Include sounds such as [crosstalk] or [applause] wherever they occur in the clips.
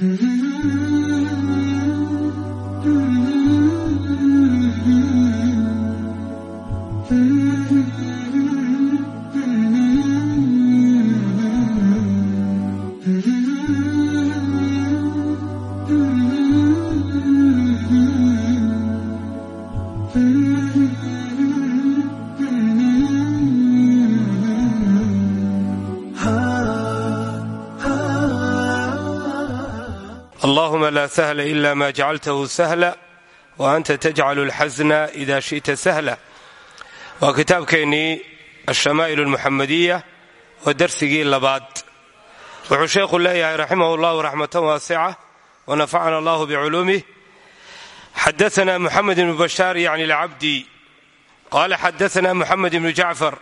Mm-hmm. Mm-hmm. mm-hmm. Allahuma laa sahla ila ma jacaltahu sahla wa anta tajcalu alxasna ida shi'ta sahla waa kitaabkeennii alshamaa'il almuxamadiya waa darsigii labaad wuxuu sheekhu leeyahay raximah allahu raxmatan waasica wanafacana allahu biculuumih xadaana muxamed ibnu bashaar yacni alcabdi qala xadaana muxamed ibnu jacfar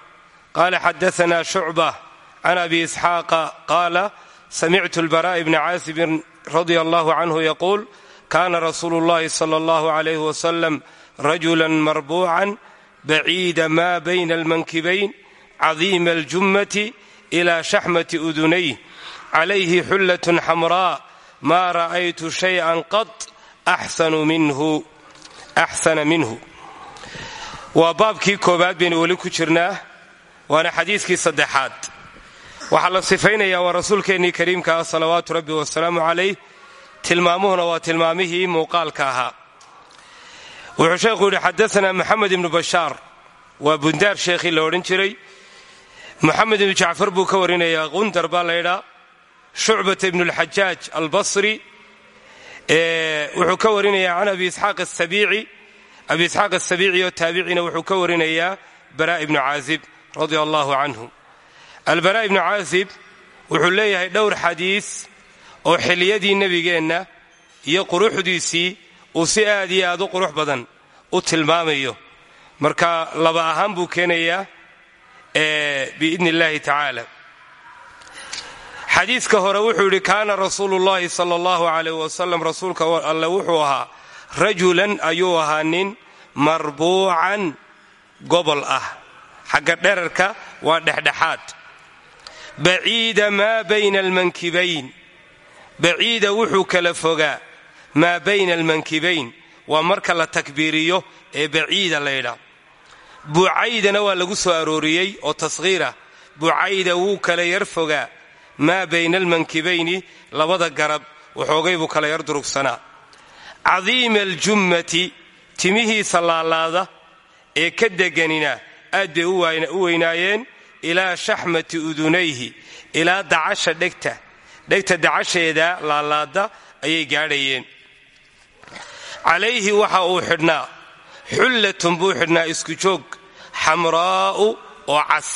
qala xadaana shucba can abi isxaaqa qaala samictu albaraء bni caasibin radia allahu canhu yaquul kana rasuulu اllahi salى اllahu عalayh wasalam rajula marbuucan baciida ma bayna almankibayn cadiima aljummati ila shaxmati udunayh calayhi xullat xamraa ma ra'aytu shayئan qad axsana minhu waa baabkii koobaad baynu weli ku jirnaa waana xadiiskii saddexaad waxaa la sifaynayaa waa rasuulkeennii kariimka ah salawaatu rabbi wasalaamu calayh. Tilmaamuhuna waa tilmaamihii muuqaalka ahaa. Wuxuu sheekhu yidhi xadaana moxamed ibnu bashaar. Waa bundaar sheekhii la jiray. Moxamed ibnu jacfar buu ka warinayaa qundar baa laydhaa shucbata ibnu lxajaaj albasri. Wuxuu ka warinayaa can abi isxaaq asabiici abi isxaaq asabiici oo taabicina wuxuu ka warinayaa bara ibnu caazib radia allahu albara ibnu caazib wuxuu leeyahay dhowr xadiis oo xiliyadii nebigeenna iyo quruxdiisii uu si aad iyo aad u qurux badan u tilmaamayo. Marka laba ahaan buu keenayaa biidni illahi tacaala. Xadiiska hore wuxuu yidhi kaana rasuulu llahi sala allahu alayh wasalam rasuulka alle wuxuu ahaa rajulan ayuu ahaa nin marbuucan gobol ah. Xagga dherarka waa dhexdhexaad baciida maa bayna almankibayn baciida wuxuu kala fogaa maa bayna almankibayn waa marka la takbiiriyo ee baciida laydhaa bucaydana waa lagu soo arooriyey oo tashiirah bucayda wuu kala yar fogaa maa bayna almankibayni labada garab waxoogay buu kala yar durugsanaa cadiima aljummati timihiisa laalaada ee ka deganina aad bay u weynaayeen ilaa shaxmati udunayhi ilaa dacasha dhegta. Dhegta dacasheeda laalaada ayay gaadhayeen. Calayhi waxa uu xidhnaa. Xullatun buu xidhnaa isku joog. Xamraa'u oo cas.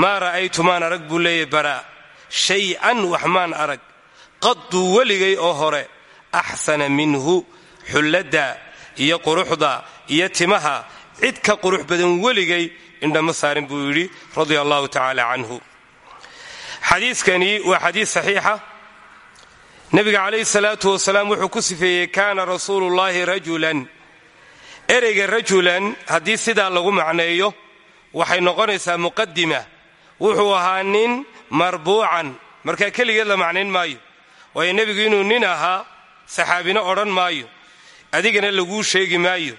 Maa ra'aytu maan arag buu leeyahy baraa shay-an wax maan arag. Qadduu weligay oo hore. Axsana minhu xulladda iyo quruxda iyo timaha. Cid ka qurux badan weligay indhama saarin buu yidhi radia allahu tacaala canhu. Xadiiskani waa xadiis saxiixa. Nebiga calayhi salaatu wasalaam wuxuu ku sifeeyey kaana rasuulullaahi rajulan. Ereyga rajulan haddii sidaa lagu macneeyo waxay noqonaysaa muqadima wuxuu ahaa nin marbuucan. Markaa keligeed la macnayn maayo. Waayo nebigu inuu nin ahaa saxaabino odhan maayo. Adigana laguu sheegi maayo.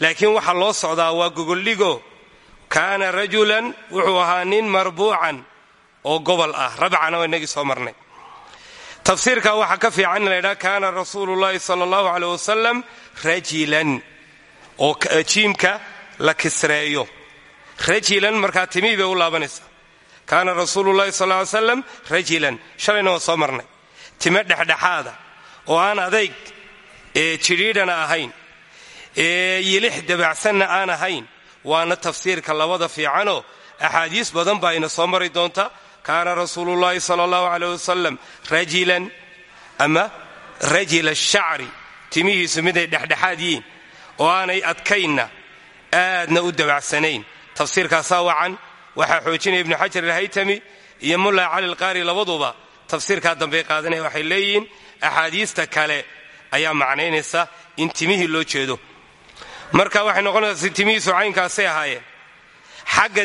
Laakiin waxa loo socdaa waa gogoldhigo kaana rajulan wuxuu ahaa nin marbuucan oo gobol ah. Rabcana waa inagii soo marnay. Tafsiirka waxaa ka fiican in laydhaha kaana rasuulu llaahi sala allahu aleyh wasalam rajilan oo jiimka la kisreeyo. Rajilan markaa timihii bay u laabanaysaa. Kaana rasuulu llahi sal ly slam rajilan shalayna waa soo marnay. Time dhexdhexaada oo aan adayg ee jidhiidhana ahayn yilix dabacsanna aan ahayn waana tafsiirka labada fiicanoo axaadiis badan baa ina soo mari doonta. Kaana rasuulu llaahi sala allahu aleyh wasalam rajilan ama rajila shacri. Timihiisu miday dhexdhexaad yihiin oo aanay adkaynna aadna u dabacsanayn tafsiirkaasaa wacan waxaa xoojinaya ibnu xajar alhaytami iyo mulla cali lqaari labaduba tafsiirkaa dambey qaadanaya waxay leeyihiin axaadiista kale ayaa macnaynaysa in timihii loo jeedo marka waxay noqonaysaa si timihiisu caynkaasay ahaayeen xagga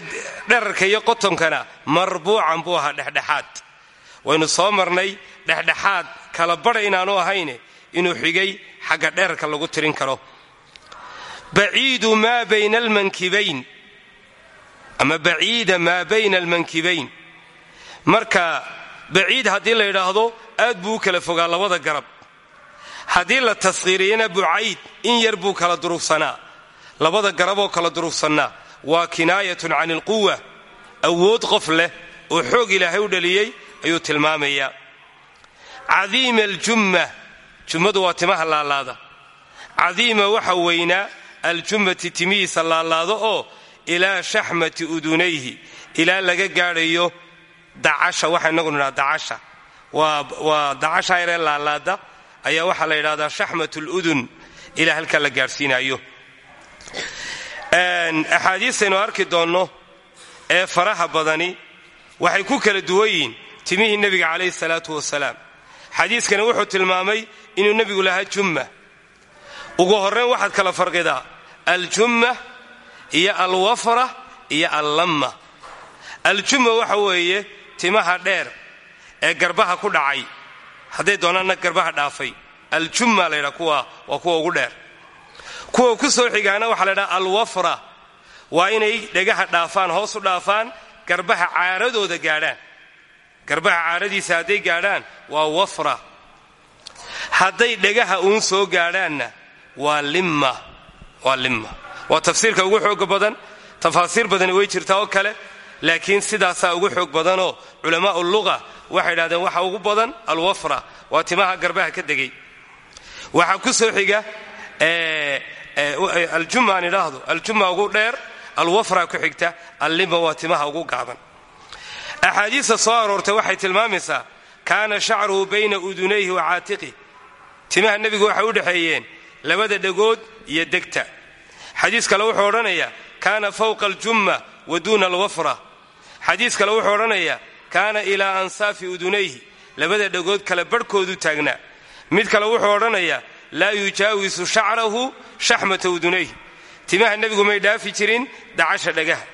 dherarka iyo qotonkana marbuucan buu ahaa dhexdhexaad. Waynu soo marnay dhexdhexaad kala badha inaanu ahayne inuu xigay xagga dheerka lagu tirin karo. Baciidu maa bayna almankibayn. Ama baciida maa bayna almankibayn. Marka baciid haddii la yidhaahdo aad buu u kala fogaa labada garab haddii la taskhiiriyana bucayd in yar buu kala durugsanaa labada garaboo kala durugsanaa waa kinaayatun can ilquwa awood qof leh oo xoog ilaahay u dhaliyey ayuu tilmaamayaa. Cadiima aljumma. Jummadu waa timaha laalaada. Cadiima waxa weynaa aljummati timihiisa laalaado oo ilaa shaxmati udunayhi. Ilaa laga gaadhayo dacasha waxa inagu nidhaha dacasha. Waa dacasha yaree laalaada ayaa waxaa la yidhahdaa shaxmat ludun ilaa halkaa la gaadhsiinayo axaadiistaynu arki doonno ee faraha badani waxay ku kala duwan yihiin timihii nebiga calayhi salaatu wasalaam. Xadiiskani wuxuu tilmaamay inuu nebigu lahaa jumma. Ugu horrayn waxaad kala farqidaa aljumma iyo alwafra iyo allamma. Aljumma waxa weeye timaha dheer ee garbaha ku dhacay hadday doonaanna garbaha dhaafay. Aljumma la ydhaa kuwa waa kuwa ugu dheer. Kuwa ku soo xigaana waxaa la ydhaha alwafra. Waa inay dhegaha dhaafaan hoos u dhaafaan garbaha caaradooda gaadhaan. Garbaha caaradiisa hadday gaadhaan waa wafra. Hadday dhegaha uun soo gaadhaanna waa limma. Waa limma. Waa tafsiirka ugu xooga badan tafaasiir badani way jirtaa oo kale laakiin sidaasaa ugu xoog badanoo culamaau luga waxay idhahdeen waxa ugu badan alwafra waa timaha garbaha ka degay. Waxaa ku soo xiga aljumma aan idhaahdo aljumma ugu dheer alwafra ku xigta allima waa timaha ugu gaaban. Axaadiista soo aroortay waxay tilmaamaysaa kaana shacruhu bayna udunayhi wa caatiqih timaha nebigu waxay u dhexeeyeen labada dhegood iyo degta. Xadiis kale wuxuu odhanayaa kaana fawqa aljumma wa duuna alwafra xadiis kale wuxuu odhanayaa kaana ilaa ansaafi udunayhi. Labada dhegood kale barhkoodu taagnaa mid kale wuxuu odhanayaa laa yujaawisu shacrahu shaxmata udunayhi. Timaha nebigu may dhaafi jirin dacasha dhagaha.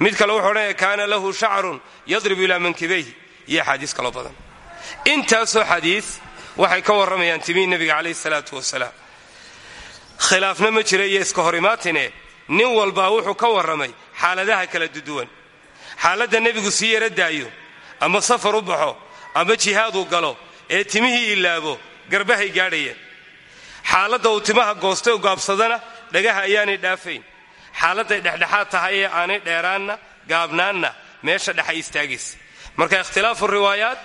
Mid kale wuxuu odhanaya kaana lahu shacrun yadribu ilaa mankibayhi iyo axaadiis kaloo badan. Intaasoo xadiis waxay ka warramayaan timihii nebiga calayhi salaatu wasalaam. Khilaafna ma jira iyo iska hor imaatine nin walbaa wuxuu ka warramay xaaladaha kala duduwan xaaladda nebigu sii yara daayo ama safar u baxo ama jihaaduu galo ee timihii ilaabo garbahay gaadhayeen xaaladda uu timaha goostay u gaabsadana dhagaha ayaanay dhaafayn. Xaaladday dhexdhexaad tahay ee aanay dheeraanna gaabnaanna meesha dhexay istaagaysa marka ikhtilaafu riwaayaat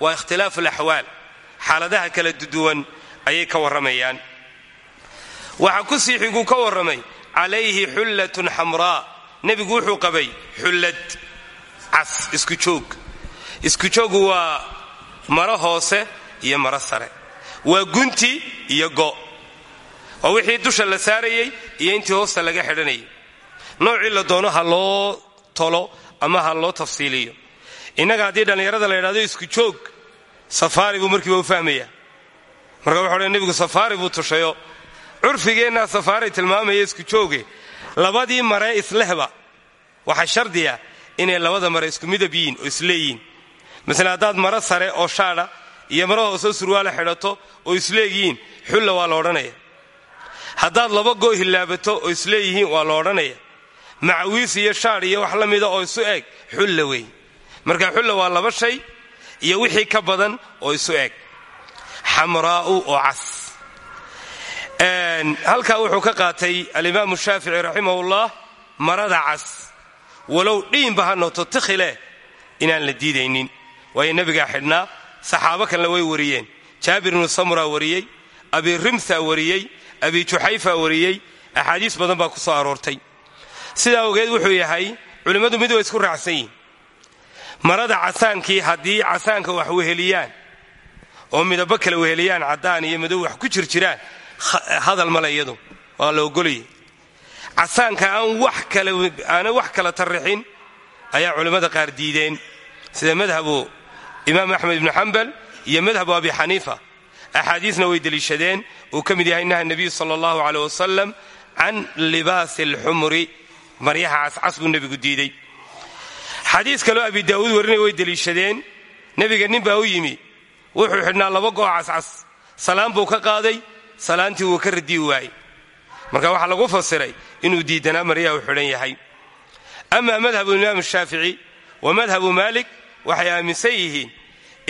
waa ikhtilaafu alaxwaal xaaladaha kala duduwan ayay ka warramayaan. Waxaa ku sii xiguu ka warramay calayhi xullatun xamraa nebigu wuxuu qabay xullad cas isku joog. Isku joogu waa maro hoose iyo maro sare. Waa gunti iyo go. Waa wixii dusha la saarayey iyo intii hoosta laga xidhanayay. Noocii la doono ha loo tolo ama ha loo tafsiiliyo. Innaga haddii dhallinyarada la yidhahdo isku joog safaari buu markiiba u fahmaya marka wuxu odhan nebigu safaari buu tushayo curfigeennaa safaaray tilmaamaya isku jooge labadii maree islehba. Waxaa shardiya inay labada mare isku midab yihiin oo isleeyihiin. Masala haddaad maro sare oo shaadha iyo maro hoosoo surwaala xidhato oo isleeyihiin xulla waa la odhanaya. Haddaad laba goo hillaabato oo isleeyihiin waa la odhanaya. Macawiis iyo shaadh iyo wax la mida oo isu eg xulla wey marka xulla waa laba shay iyo wixii ka badan oo isu eg xamraa'u oo cas halkaa wuxuu ka qaatay alimaamu shaafici raximahullah marada cas. Walow dhiinba ha nooto tikhileh inaan la diidaynin. Waayo nebigaa xidhnaa saxaabo kalena way wariyeen. Jaabir ibnu samura wariyey abi rimsa wariyey abi juxayfa wariyey. Axaadiis badan baa ku soo aroortay. Sidaa ogeed wuxuu yahay culimmadu mid way isku raacsan marada casaankii haddii casaanka wax weheliyaan oo midabo kale weheliyaan caddaan iyo madow wax ku jirjiraan hadal male iyadu waa la ogolayay casaanka aan wax kale tarrixin ayaa culimmada qaar diideen. Sida madhabu imaam axmed ibnu xambal iyo madhabu abi xaniifa. Axaadiisna way deliishadeen. Uu ka mid yahay naha nebiyu sala allahu caleyh wasalam can libaasi alxumri maryaha cascas buu nebigu diiday. Xadiis kaloo abi daa'uud warinaya way deliishadeen. Nebiga nin baa u yimi wuxuu xidhnaa laba goo cascas salaan buu ka qaaday salaantii wuu ka radii waayey. Marka waxaa lagu fasiray inuu diidanaa maryaha xidhan yahay. Amaa madhabu imaam shaafici wa madhabu maalik waxay aaminsan yihiin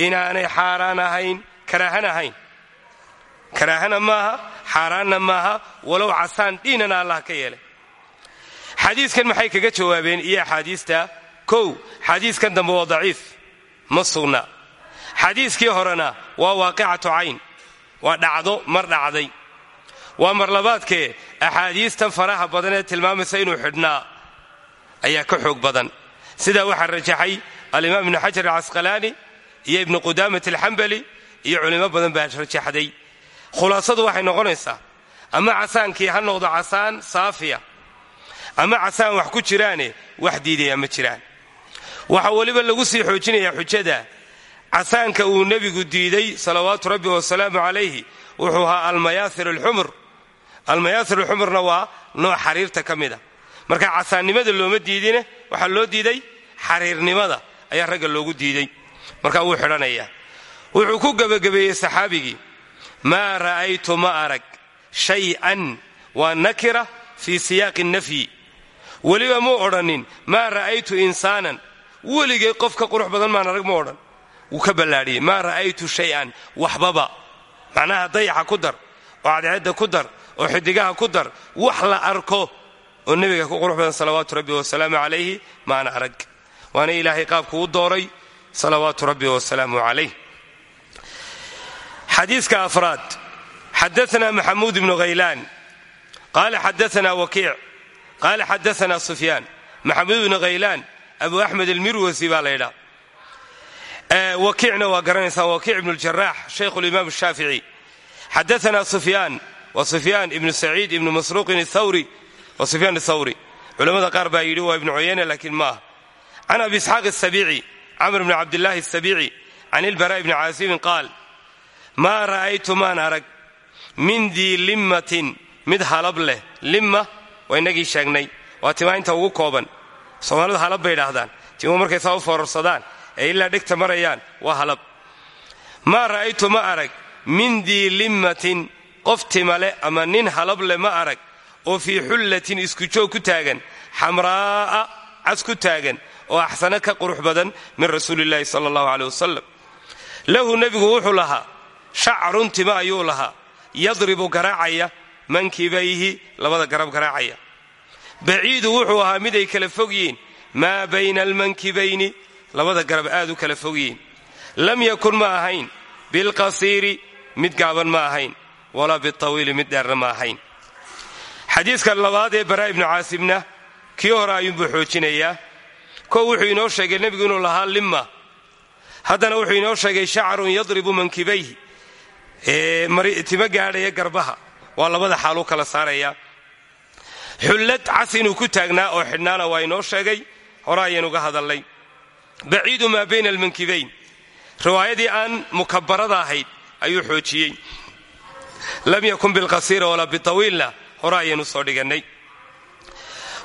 inaanay xaaraan ahayn karaahan ahayn. Karaahana maaha xaaraanna maaha walow casaan dhiinana allah ka yeelay. Xadiiskan maxay kaga jawaabeen iyo axaadiista? Kow xadiiskan dambe waa daciif. Ma sugna. Xadiiskii horena waa waaqicatu cayn waa dhacdo mar dhacday. Waa marlabaadkee axaadiistan faraha badan ee tilmaamaysa inuu xidhnaa ayaa ka xoog badan. Sidaa waxaa rajaxay alimaam ibnu xajar alcasqalaani iyo ibnu qudaamat alxambali iyo culimo badan baa rajaxday. Khulaasadu waxay noqonaysaa ama casaankii ha noqdo casaan saafiya ama casaan wax ku jiraane wax diidaya ma jiraan. Waxaa weliba lagu sii xoojinayaa xujada casaanka uu nebigu diiday salawaatu rabbi wasalaamu calayhi wuxuu ahaa almayaasir alxumur. Almayaasir alxumurna waa nooc xariirta ka mida marka casaannimada looma diidine waxaa loo diiday? Xariirnimada ayaa ragga loogu diiday. Marka wuu xidhanayaa. Wuxuu ku gebagabeeyey saxaabigii maa ra'aytu ma arag shay-an waa nakira fii siyaaqi nafyi. Weliba muu odhanin maa ra'aytu insaanan. Weligay qof ka qurux badan maan arag mu odhan wuu ka ballaadhiyey maa ra'aytu shay-an? Macnaha dayaxa ku dar oo cadceedda ku dar oo xidigaha ku dar wax la arko. Oo nebiga ku qurux badan salawaatu rabbi wasalaamu calayhi maana arag. Waana ilaahay qaabku u dooray salawaatu rabbi wasalaamu calayh. Xadiiska afraad xadaana maxamuud ibnu khaylaan qaala xadaana wakiic. Qaala xadaana sufyaan. Maxamuud ibnu khaylaan abu axmed almirwasi baa la ydhaa wakiicna waa garanaysaa wakiic ibnu ljarax shaykhu limaam shaafici. Xadaana sufyaan wa sufyaan ibnu saciid ibnu masruuqin thawri wa sufyaan athawri culamada qaar baa yidhi waa ibnu cuyayne laakiin maaha can abi isxaaq asabiici camr bni cabdillaahi asabiici can ilbaraa ibni caasimin qaal maa ra'aytu maan arag min dii limmatin mid halab leh. Limma waa inagii sheegnay waa timaa ugu kooban. Soomaalidu halab bay idhaahdaan timuhu markay saa ee ilaa dhegta marayaan waa halab. Maa ra'aytu ma arag. Min dii limmatin qof timale ama nin halab leh ma arag. Oo fii xullatin isku joog ku taagan. Xamraa'a cas ku taagan. Oo axsano ka qurux badan min rasuuliillaahi sala allahu caleh wasalam lahu nebigu wuxuu lahaa shacrun tima ayuu lahaa. Yadribu garaacaya mankibayhi labada garab garaacaya. Baciidu wuxuu ahaa mid ay kala fog yihiin. Maa bayna almankibayni labada garab aad u kala fog yihiin lam yakun ma ahayn. Bilqasiiri mid gaaban ma ahayn. Walaa bitawiili mid dheerna ma ahayn. Xadiiska labaad ee baraa ibnu caasimna kii hore ayuunbuu xoojinayaa. Kow wuxuu inoo sheegay nebigu inuu lahaa limma. Haddana wuxuu inoo sheegay shacrun yadribu mankibayhi timo gaadhaya garbaha. Waa labada xaaluu kala saaraya. Xullad cas inuu ku taagnaa oo xidhnaana waa inoo sheegay. Hore ayaynuga hadalnay baciidu maa bayna almankibayn riwaayadii aan mukabarada ahayd ayuu xoojiyey lam yakun bilqasiira walaa bitawiilna hore ayaynu soo dhigannay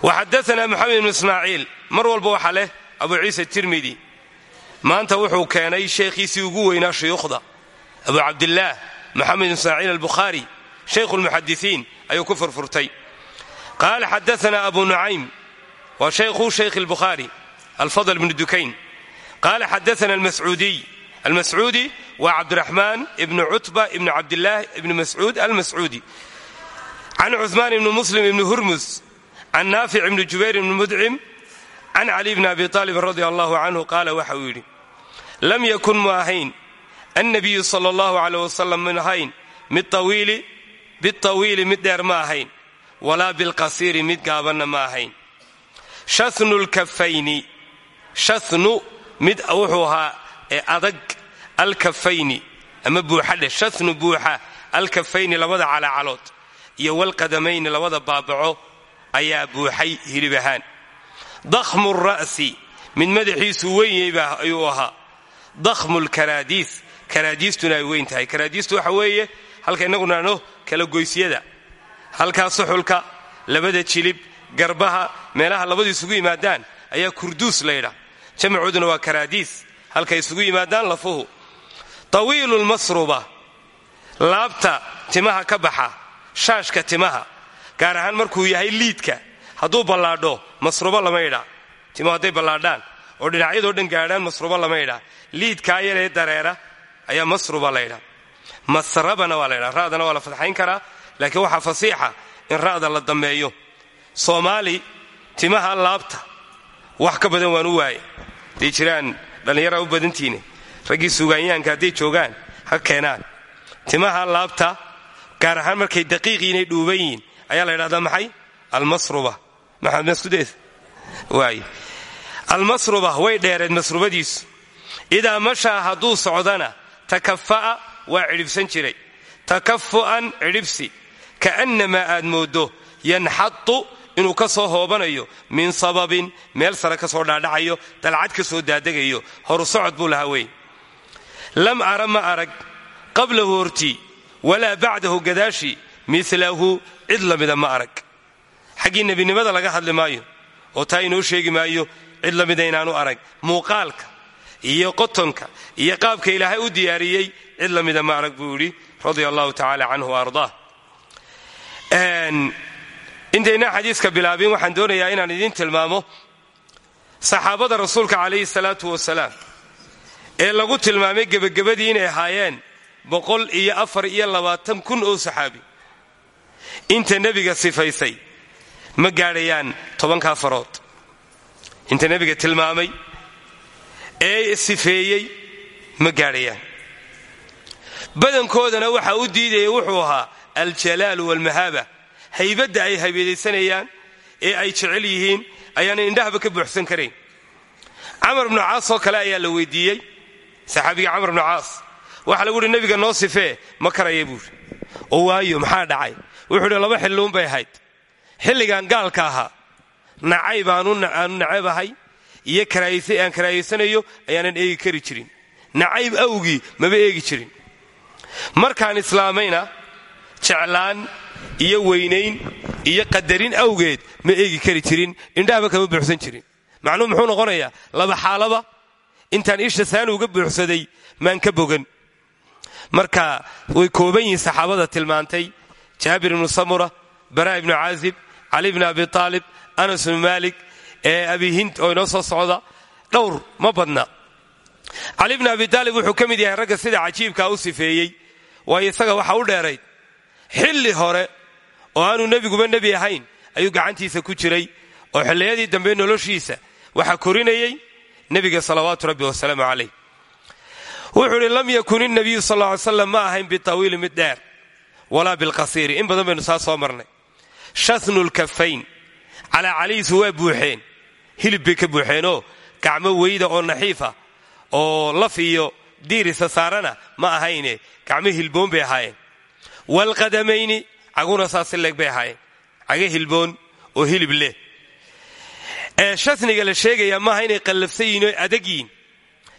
waxadaana moxamed ibnu ismaaciil mar walba waxaa leh abu ciisa tirmidi maanta wuxuu keenay sheekhiisii ugu weynaa shuyuukhda abu cabdillaah moxamed ibn ismaaciil albukhaari shaykhu lmuxadisiin ayuu ku furfurtay qaala xadaana abu nucaym waa shaykhu shaykh albukhaari alfadl bnu qaala xadaana almascuudi waa cabdiraxmaan ibnu cutba ibnu cabdillaah ibnu mascuud almascuudi can cuثmaan ibni muslim ibni hurmus can naafic ibni jubayr ibni mudcim can cali bni abi aalib radi allahu canhu qaala waxa uu yidhi lam yakun mu ahayn annabiyu sala allahu caleyh wasalam min ahayn bitawiili mid dheer ma ahayn walaa bilqasiiri mid gaabanna ma ahayn shasnu lkafayni shasnu mid wuxuu ahaa ee adag alkafayni ama buuxadhe shasnu buuxa alkafayni labada calaacalood iyo walqadamayni labada baabaco ayaa buuxay hilib ahaan. Dakhmu ra'si mid madaxiisu wenyayba ayuu ahaa. Dakhmu lkaraadiis karaadiistuna ay weyn tahay. Karaadiistu waxa weeye halka innagu naano kala goysyada. Halkaa suxulka labada jilib garbaha meelaha labadu isugu yimaadaan ayaa kurduus laydhaa jamacooduna waa karaadiis. Halkay isugu yimaadaan lafuhu. Tawiilu lmasruba. Laabta timaha ka baxa. Shaashka timaha. Gaar ahaan markuu yahay liidka. Hadduu ballaadho masrubo lama idhaa timuhu hadday ballaadhaan. Oo dhinacyadoo dhan gaadhaan masrubo lama idhaa liidkaa yaree dareera ayaa masruba la ydhaa masrabana waa la ydhaa ra'dana waa la fadxayn karaa. Laakiin waxaa fasiixa in ra'da la dammeeyo soomaali timaha laabta wax ka badan waan u waaye hadday jiraan dhallinyara u badantiine. Raggii suugaanyahanka hadday joogaan ha keenaan. Timaha laabta gaar ahaan markay daqiiqii inay dhuuban yihiin ayaa la ydhahdaa maxay? Almasruba. Maxamed maskudeed waay almasruba way dheereed masrubadiisu. Idaa mashaa hadduu socdana takafa'a waa cidhibsan jiray. Takafu'an cidhibsi. Ka'annamaa aad mooddo yanxadu inuu ka soo hoobanayo min sababin meel sare ka soo dhaadhacayo dalcad ka soo daadegayo horu socod buu lahaa wey lam ara ma arag qablahu hortii walaa bacdahu gadaashii milahu cid lamida ma arag. Xaggii nebinimada laga hadli maayo oo taa inoo sheegi maayo cid lamida inaanu arag muuqaalka iyo qotonka iyo qaabka ilaahay u diyaariyey cid lamida ma arag buu yidhi radia allahu tacala canhu wa intaynaa xadiiska bilaabin waxaan doonayaa inaan idiin tilmaamo saxaabada rasuulka calayhi salaatu wasalaam ee lagu tilmaamay gebagabadii inay ahaayeen boqol iyo afar iyo labaatan kun oo saxaabi. Inta nebiga sifaysay ma gaadhayaan tobankaa farood inta nebiga tilmaamay ee sifeeyey ma gaadhayaan. Badankoodana waxa u diidaya wuxuu ahaa aljalaalu walmahaaba haybadda ay haybadaysanayaan ee ay jecel yihiin ayaana indhahaba ka buuxsan karayn camar bnu caas oo kale ayaa la weydiiyey saxaabiga camar bnu caas. Waxaa lagu uhi nebiga noo sifee ma karaya buuri oo waayo maxaa dhacay? Wuxuu idhi laba xilluun bay ahayd. Xilligan gaalka ahaa nacayb aanu nacebahay iyo aan karaayaysanayo ayaanan eegi kari jirin. Nacayb awgii maba eegi jirin. Markaan islaamayna jeclaan iyo weynayn iyo qadarin awgeed ma eegi kari jirin indhahaba kama buuxsan jirin. Macnuhu muxuu noqonayaa laba xaalaba intaan isha saani uga buuxsaday maan ka bogan. Marka way kooban yihiin saxaabada tilmaantay jaabir ibnu samura bara ibnu caazib cali bni abi aalib anas bnu maalik ee abihind oo inoo soo socda dhowr ma badna. Cali bni abi taalib wuxuu ka mid yahay ragga sida cajiibkaa u sifeeyey waayo isaga waxa u dheerayd xilli hore oo aanu nebiguba nebi ahayn ayuu gacantiisa ku jiray oo xilliyadii dambe noloshiisa waxaa korinayey nebiga salawaatu rabbi wasalaamu calayh. Wuxuu idhi lam yakun inabiyu sal ly slam ma ahayn bitawiili mid dheer walaa bilqasiiri. In badan baynu saa soo marnay. Shasnu lkafayn calaa calihiisu waa buuxeen hilib bay ka buuxeenoo gacmo weyda oo naxiifa oo laf iyo diirisa saarana ma ahayne gacmo hilboon bay ahaayeen waalqadamayni caguna saasi leeg bay ahaayeen caga hilboon oo hilib leh ee shasniga la sheegayaa maaha inay qallafsan yihiin oo adag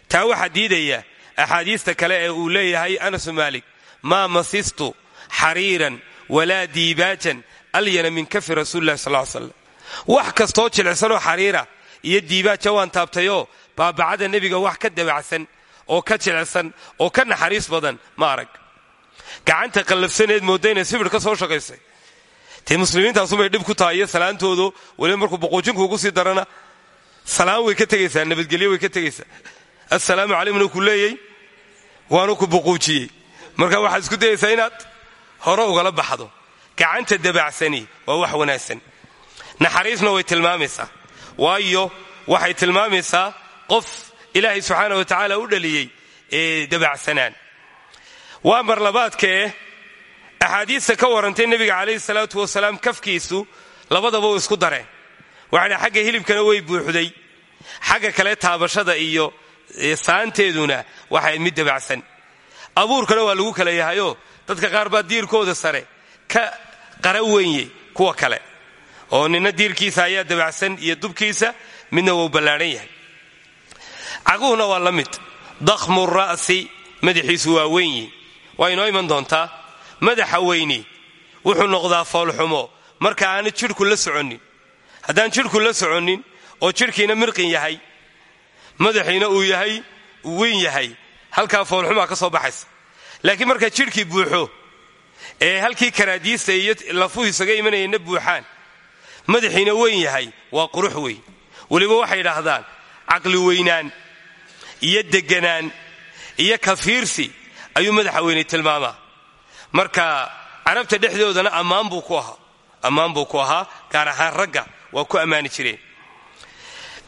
taa waxaa diidaya axaadiista kale ee uu leeyahay anasu maalik maa masistu xariiran walaa diibaajan alyana min kafi rasuuli lahi sal slam wax kastoo jilicsanoo xariira iyo diibaaja waan taabtayoo baabacada nebiga wax ka dabacsan oo ka jilicsan oo ka naxariis badan ma arag gacanta qallafsaneed moodda inay sibir ka soo shaqaysay. Dee muslimiintaasumay dhib ku tahay iyo salaantoodu weliba markuu boquujinku ugu sii darana salaan way ka tegaysaa nabadgelyo way ka tegaysaa assalaamu calaykumna ku leeyey waanu ku buquujiyey marka waxaad isku dayaysaa inaad hore ugala baxdo. Gacanta dabacsani waa wax wanaagsan. Naxariisna way tilmaamaysaa. Waayo waxay tilmaamaysaa qof ilaahay subxaana wa tacaala u dhaliyey ee dabacsanaan waa marlabaadkae axaadiista ka warantay nebiga calayhi salaatu wasalaam kafkiisu labadaba u isku dareen. Waxaana xagga hilibkana way buuxday. Xagga kale taabashada iyo saanteeduna waxay mid dabacsan. Abuurkana waa lagu kala yahayoo dadka qaar baa diirkooda sare ka qara wenye kuwa kale. Oo nina diirkiisa ayaa dabacsan iyo dubkiisa midna wuu ballaadhan yahay. Caguhuna waa la mid. Dakhmu ra'si madaxiisu waa weynyi waa inoo iman doontaa? Madaxa weyni. Wuxuu noqdaa foolxumo marka aana jidhku la soconnin. Haddaan jidhku la soconnin oo jidhkiina mirqin yahay madaxiina uu yahay weyn yahay halkaa foolxumaa ka soo baxaysa. Laakiin markaa jidhkii buuxo ee halkii karaadiista iyo lafuhu isaga imanayana buuxaan madaxiina weyn yahay waa qurux weyn. Weliba waxay idhaahdaan caqli weynaan iyo deganaan iyo kafiirsi ayuu madaxa weynay tilmaamaa. Marka carabta dhexdoodana ammaan buu ku ahaa. Ammaan buu ku ahaa gaar ahaan ragga waa ku ammaani jireen.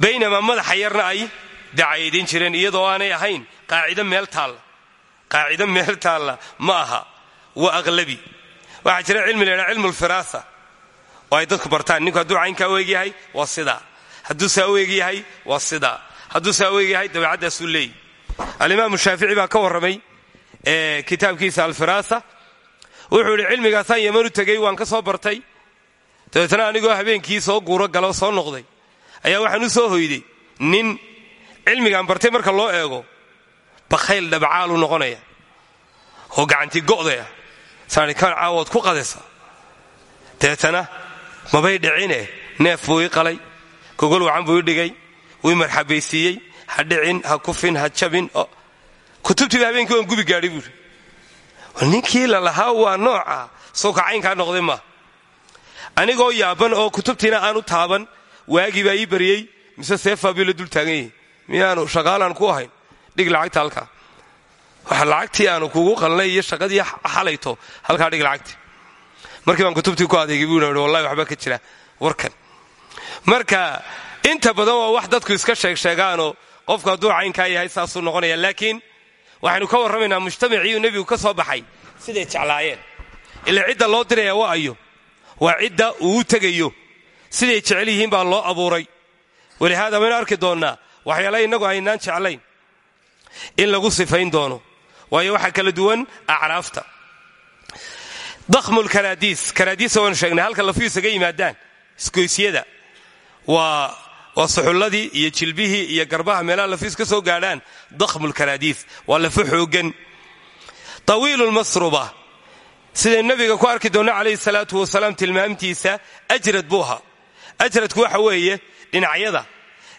Baynamaa madaxa yarna ay dacaydin jireen iyadoo aanay ahayn qaacido meel taalla qaacido meel taalla ma aha. Waa aqlabi. Waxaa jira cilmi la ydhaha cilmu lfiraasa oo ay dadku bartaan ninku hadduu caynkaa u egyahay waa sidaa. Hadduu saa u egyahay waa sidaa. Hadduu saa u egyahay dabeecaddaasuu leeyi alimaamu shaafici baa ka warramay kitaabkiisa alfiraasa wuxuu idhi cilmigaasaan u tegey waan ka soo bartay. Dabeetna anigoo habeenkii soo guuro galo soo noqday. Ayaa waxaan u soo hoyday. Nin cilmigaan bartay marka loo eego bakhayl dhabcaaluu noqonaya. Oo gacantii go'daya. Saani kan caawood ku qadaysa. Dabeetana mabay dhicine? Neef buu ii qalay. Gogol wacan buu ii dhigay. Wuu i marxabaysiiyey ha dhicin ha kufin ha jabin kutubtiiba habeenkii waan gubi gaadhay buuri ninkii la lahaa waa nooca sowka caynkaa noqday maa anigoo yaaban oo kutubtiina aanu taaban waagii baa ii baryey mise seefaa bii la dul taagan yahi miyaanu shaqaalaan ku ahayn dhig lacagta halkaa. Waxa lacagtii aanu kugu qalnay iyo shaqadii xalayto halkaa dhig lacagti. Markii baan kutubtii ku adeegay buu i wallahi waxba ka jira warkan. Marka inta badan waa wax dadku iska sheegsheegaanoo qofku hadduu caynkaa yahay saasuu noqonaya laakiin waxaynu ka warramaynaa mujtamaciiu nebigu ka soo baxay siday jeclaayeen. Ila cidda loo diraya waa ayo waa cidda uu tegayo siday jecel yihiin baa loo abuuray. Walihaada waynu arki doonnaa waxyaala innagu aynaan jeclayn in lagu sifayn doono waayo waxaa kala duwan acraafta. Dakhmul karaadiis karaadiisa waynu sheegnay halka lafu isaga yimaadaan isgoysyada waa waa suxulladii iyo jilbihii iyo garbaha meelaha lafiis ka soo gaadhaan dakhmulkaraadiis waa lafo xoogan tawiilulmasruba siday nabiga ku arki doonna calayhi salaatu wasalaam tilmaamtiisa ajrad buu ahaa. Ajradku waxa weeye dhinacyada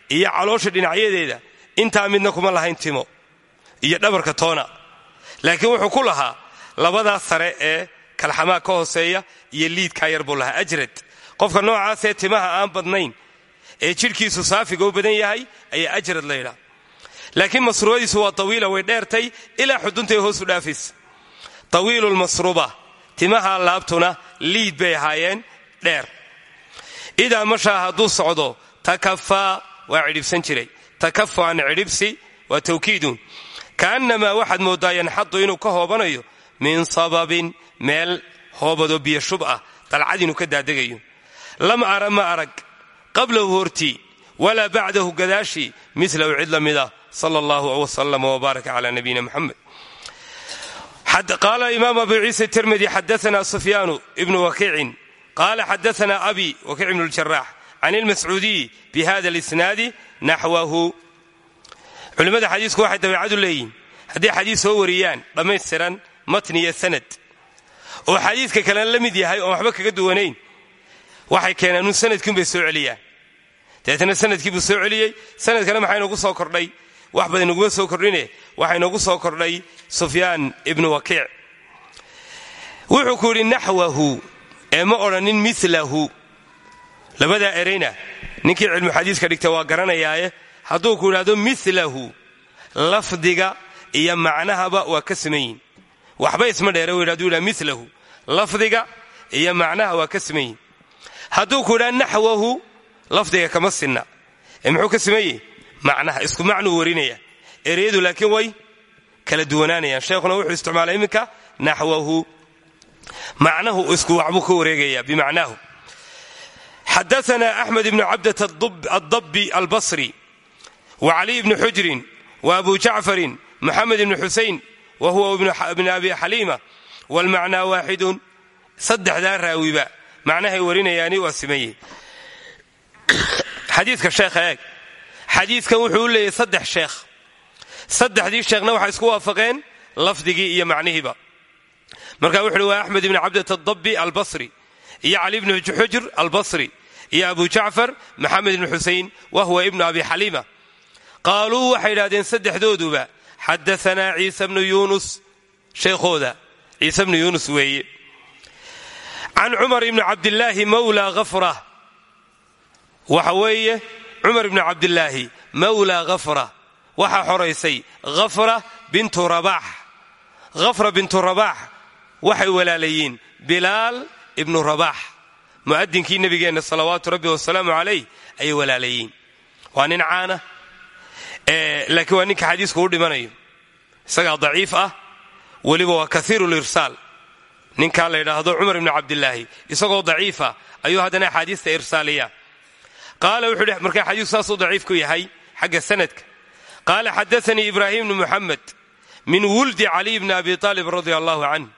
iyo caloosha dhinacyadeeda intaa midna kuma lahayn timo iyo dhabarka toona. Laakiin wuxuu ku lahaa labadaas sare ee kalxamaa ka hooseeya iyo liidkaa yar buu lahaa ajrad. Qofka noocaasee timaha aan badnayn ee jidhkiisu saafiga u badan yahay ayaa ajrad la ydhaa laakiin masruubadiisu waa tawiila way dheertay ilaa xuduntay hoosu dhaafaysa tawiilulmasruuba timaha laabtuna liid bay ahaayeen dheer. Idaa mashaa hadduu socdo takafaa waa cidhibsan jiray. Takafaan cidhibsi waa tawkiidun. Ka'annamaa waxaad mooddaa yanxadu inuu ka hoobanayo min sababin meel hoobadoo biyo shub ah dalcad inuu ka daadegayo lam ara ma arag qablahu hortii walaa bacdahu gadaashii milahu cid la mida sala allahu wsalam wbaaraka cala nabiyina muxamed qaala imaam abu ciisa tirmidi xadaana sufyaanu ibnu wakiicin qaala xadaana abi wakiic ibnu ljarax can ilmascuudiyi bi hada lisnaadi naxwahu. Culimmada xadiisku waxay dabeecadu leeyihiin hadday xadiis soo wariyaan dhammaystiran matni iyo sanad. Oo xadiiska kalena la mid yahay oon waxba kaga duwanayn waxay keenaan un sanadkiinbay soo celiyaan. Dabeetna sannadkii buu soo celiyey sanadkana maxaa inoogu soo kordhay? Wax badan inaguma soo kordhine. Waxaa inoogu soo kordhay sufyaan ibnu wakiic. Wuxuu ku yidhi naxwahu ee ma odhanin milahu labadaa erayna ninkii cilmu dhigta waa garanayaaye hadduu ku idhahdo milahu lafdiga iyo macnahaba waa ka siman yihiin waxba isma dheere w haduu yidhah milahu lafdiga iyo macnaha waa ka yihiin hadduu ku idhaha naxwahu lafdiga kama sinna. Ee muxuu ka yihi macnaha isku macnuu warinaya. Ereyadu laakiin way kala duwanaanayaan. Sheekhuna wuxuu isticmaalay iminka naxwahu. Macnahu isku waxbuu ka wareegaya bimacnaahu. Xadaana axmed ibnu cabdat addabi albasri wa caliy bnu xujrin wa abu jacfarin moxamed ibnu xusayn wa huwa ibn abi xaliima waalmacnaa waaxidun. Saddexdaa raawiba macnahay warinayaani waa simaye xadiidka sheekha eeg. Xadiidkan wuxuu u leeyahy saddex sheekh. Saddexdii sheekhna waxay isku waafaqeen lafdigii iyo macnihiiba. Marka wuxu uhi waa axmed ibn cabdat adabbi albasri iyo cali ibnu xujr albasri iyo abu jacfar maxamed ibnu xusayn wa huwa ibnu abi xaliima qaaluu waxay idhahdeen saddexdooduba xadaanaa ciisa bnu yuunus. Sheekhooda ciise bnu yuunus weeye can cumar ibni cabdillaahi mawla hafra waxa weeye cumar ibni cabdillaahi mawla khafra waxaa xoraysay khafra bintu rabaax khafra bintu rabaax waxay walaalayiin bilaal ibnu rabaax mu'adinkii nebigeenna salawaatu rabbi wasalaamu calayh ayay walaalayiin waa nin caana laakiin waa ninka xadiisku u dhimanayo isagaa daciif ah weliba waa kaiiru ninkaa la yidhaahdo cumar ibnu cabdilaahi isagoo daciifa ayuu haddana axaadiista irsaaliya. Qaala wuxuu markaa xadiisku saasuu ku yahay xagga sanadka. Qaala xadaanii ibraahim bnu muxamed min wuldi caliy bni abi aalib radia allahu canh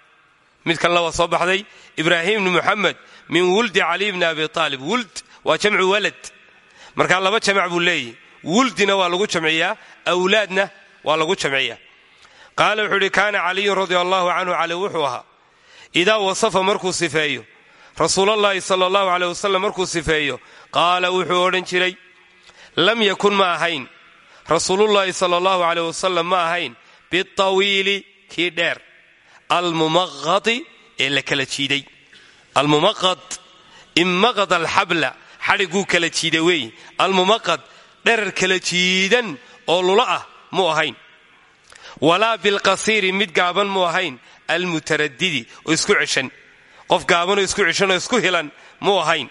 mid kalena waa soo baxday ibraahim bni muxamed min wuldi caliy bni abi aalib wuld waa jamcu walad. Markaa laba jamac buu leeyahy wuldina waa lagu jamciyaa awlaadna waa lagu jamciyaa. Qaala wuxuu idhi kaana caliyun radia cali wuxuu ahaa idaa wasafa markuu sifeeyo rasuulallaahi sala allahu aleyh wasalam markuu sifeeyo qaala wuxuu odhan jiray lam yakun ma ahayn rasuulullaahi sala allahu aleyh wasalam ma ahayn bitawiili kii dheer almumaqadi ee la kala jiiday almumaqad immaqad alxabla xadhiguu kala jiida weeye almumaqad dherar kala jiidan oo lula ah mu ahayn walaa bilqasiiri mid gaaban mu ahayn almutaradidi oo isku ceshan qof gaabanoo isku ceshan oo isku hilan mu ahayn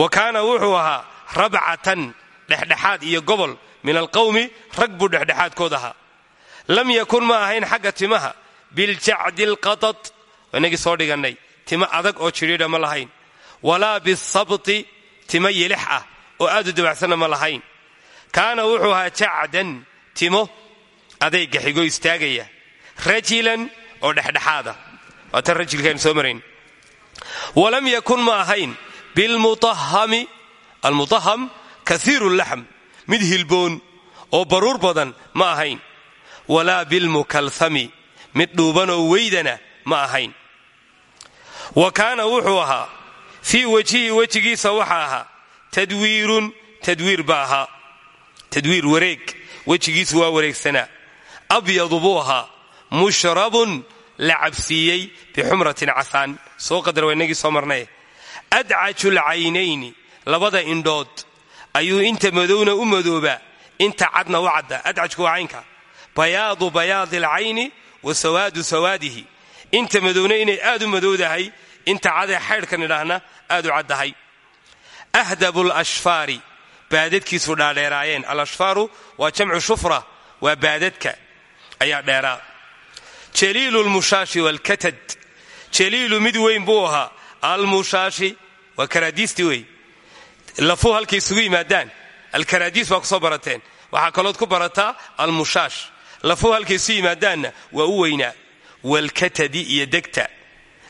wa kaana wuxuu ahaa rabcatan dhexdhexaad iyo gobol min alqawmi rag buu dhexdhexaadkood ahaa lam yakun ma ahayn xagga timaha biljacdi alqadad inagii soo dhigannay tima adag oo jidhiidha ma lahayn walaa bisabti tima yelix ah oo aad u dabacsanna ma lahayn kaana wuxuu ahaa jacdan timo adayga xigo istaagaya rajilan oo dhexdhexaada. Waa tan rajilkaaynu soo marayn. Walam yakun ma ahayn. Bilmuahami almutaham kaiiru laxm mid hilboon oo baruur badan ma ahayn. Walaa bilmukalhami mid dhuubanoo weydana ma ahayn. Wa kaana wuxuu ahaa fii wajhihi wejigiisa waxa ahaa tadwiirun tadwiir ba ahaa. Tadwiir wareeg wejigiisu waa wareegsanaa. Abyadu buu ahaa mushrabun la cabsiiyey bixumratin casaan. Soo qadar waa inagii soo marnay. Adcaju lcaynayni labada indhood. Ayuu inta madowna u madoobaa inta cadna u cadda. Adcajku waa caynka. Bayaadu bayaadi alcayni wa sawaadu sawaadihi. Inta madowna inay aad u madowdahay inta cadee xaydhkan idhaahna aad u caddahay. Ahdabu lashfaari baadadkiisu dhaadheeraayeen. Alashfaaru waa jamcu shufra waa baadadka. Ayaa dheeraa jaliilu lmushaashi waalkatad jaliilu mid weyn buu ahaa. Almushaashi waa karaadiisti wey. Lafuu halkay isugu yimaadaan. Alkaraadiis baa ku soo barateen. Waxaa kalood ku barataa almushaash lafuu halkay isu yimaadaanna waa u weynaa waalkatadi iyo degta.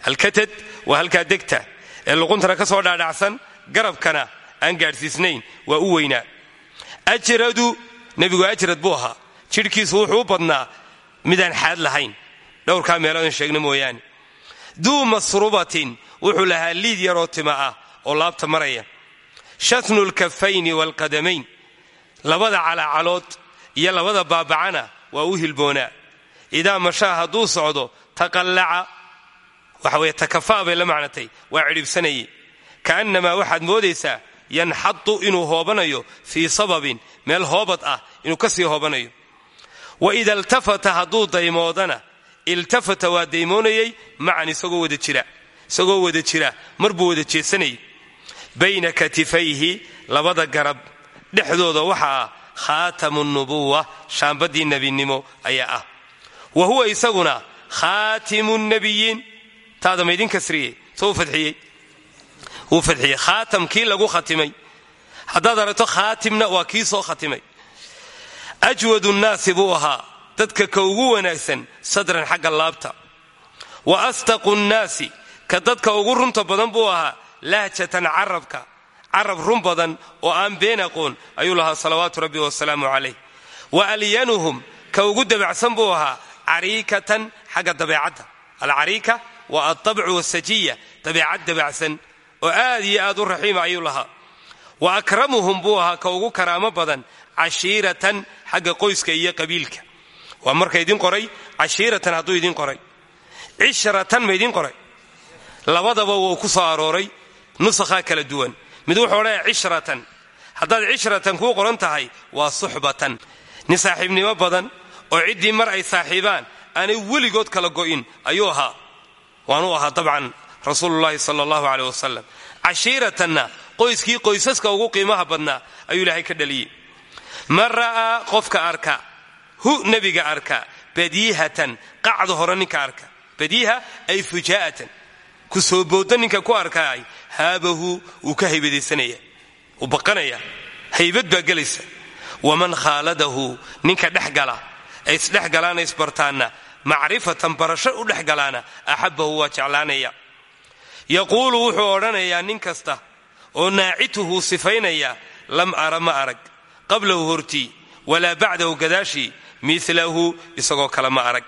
Alkatad waa halkaa degta. Ee luquntana ka soo dhaadhacsan garabkana aan gaadhsiisnayn waa u weynaa ajradu buu ahaa. Jidhkiisu wuxuu badnaa midaan xaad lahayn dhowrkaa meeloodin sheegna mooyaane. Duu masrubatin wuxuu lahaa liid yaroo tima ah oo laabta maraya. Shatnu lkafayni waalqadamayn labada calaacalood iyo labada baabacana waa u hilboonaa. Idaa mashaa hadduu socdo taqallaca waxa weye takafaa bay la macnatay waa cidhibsanayay ka'annamaa waxaad moodaysaa yanxadu inuu hoobanayo fii sababin meel hoobad ah inuu ka sii hoobanayo. Wa ida iltafata hadduu daymoodana iltafata waa daymoonayay macan isagoo wada jira isagoo wada jira mar buu wada jeesanayay bayna katifayhi labada garab dhexdooda waxa ah khaatamu nubuwa shaambadii nebinimo ayaa ah. Wa huwa isaguna khaatimu nabiyiin taada maydin kasriyey soo wuu fadxiyey khaatam kii lagu khatimay. Haddaad aragto khaatimna waa kii soo khatimay. Ajwadu nnaasi buu ahaa dadka ka ugu wanaagsan sadran xagga laabta. Wa astaqu nnaasi ka dadka ugu runta badan buu ahaa lahjatan carabka carab run badan oo aan been aqoon ayuu lahaa salawaatu rabbi wasalaamu calayh. Wa alyanuhum ka ugu dabacsan buu ahaa cariikatan xagga dabeecadda. Alcariika waa altabcu wasajiya dabeecad dabacsan oo aad iyo aad u raxiima ayuu lahaa. Wa akramuhum buu ahaa ka ugu karaamo badan cashiiratan xagga qoyska iyo qabiilka waa marka idin qoray cashiiratan hadduu idin qoray. Cishratan ma idin qoray. Labadaba wuu ku soo arooray nusakhaa kala duwan. Mid wuxuu odhanaya cishratan. Haddaad cishratan kuu qoran tahay waa suxbatan. Nin saaxiibnimo badan oo ciddii mar ay saaxiibaan aanay weligood kala go'in ayuu ahaa. Waanuu ahaa dabcan rasuulullaahi sala allahu caleyh wasalam cashiiratanna qoyskii qoysaska ugu qiimaha badnaa ayuu ilaahay ka dhaliyey. Man ra'aa qofka arka hu nebiga arka badiihatan qacda hore ninka arka. Badiiha ay fujaa'atan ku soo ninka ku arkaay haabahu wuu ka haybadaysanaya wuu baqanaya haybad baa gelaysa. Waman khaaladahu ninka dhex gala ay isdhex galaana isbartaanna macrifatan barasho u dhex galaana axabbahu waa jeclaanaya. Yaquulu wuxuu odhanayaa nin kasta oo naacituhu sifaynaya lam ara ma arag. Qablahu hortii walaa bacdahu gadaashii milahu isagoo kale ma arag.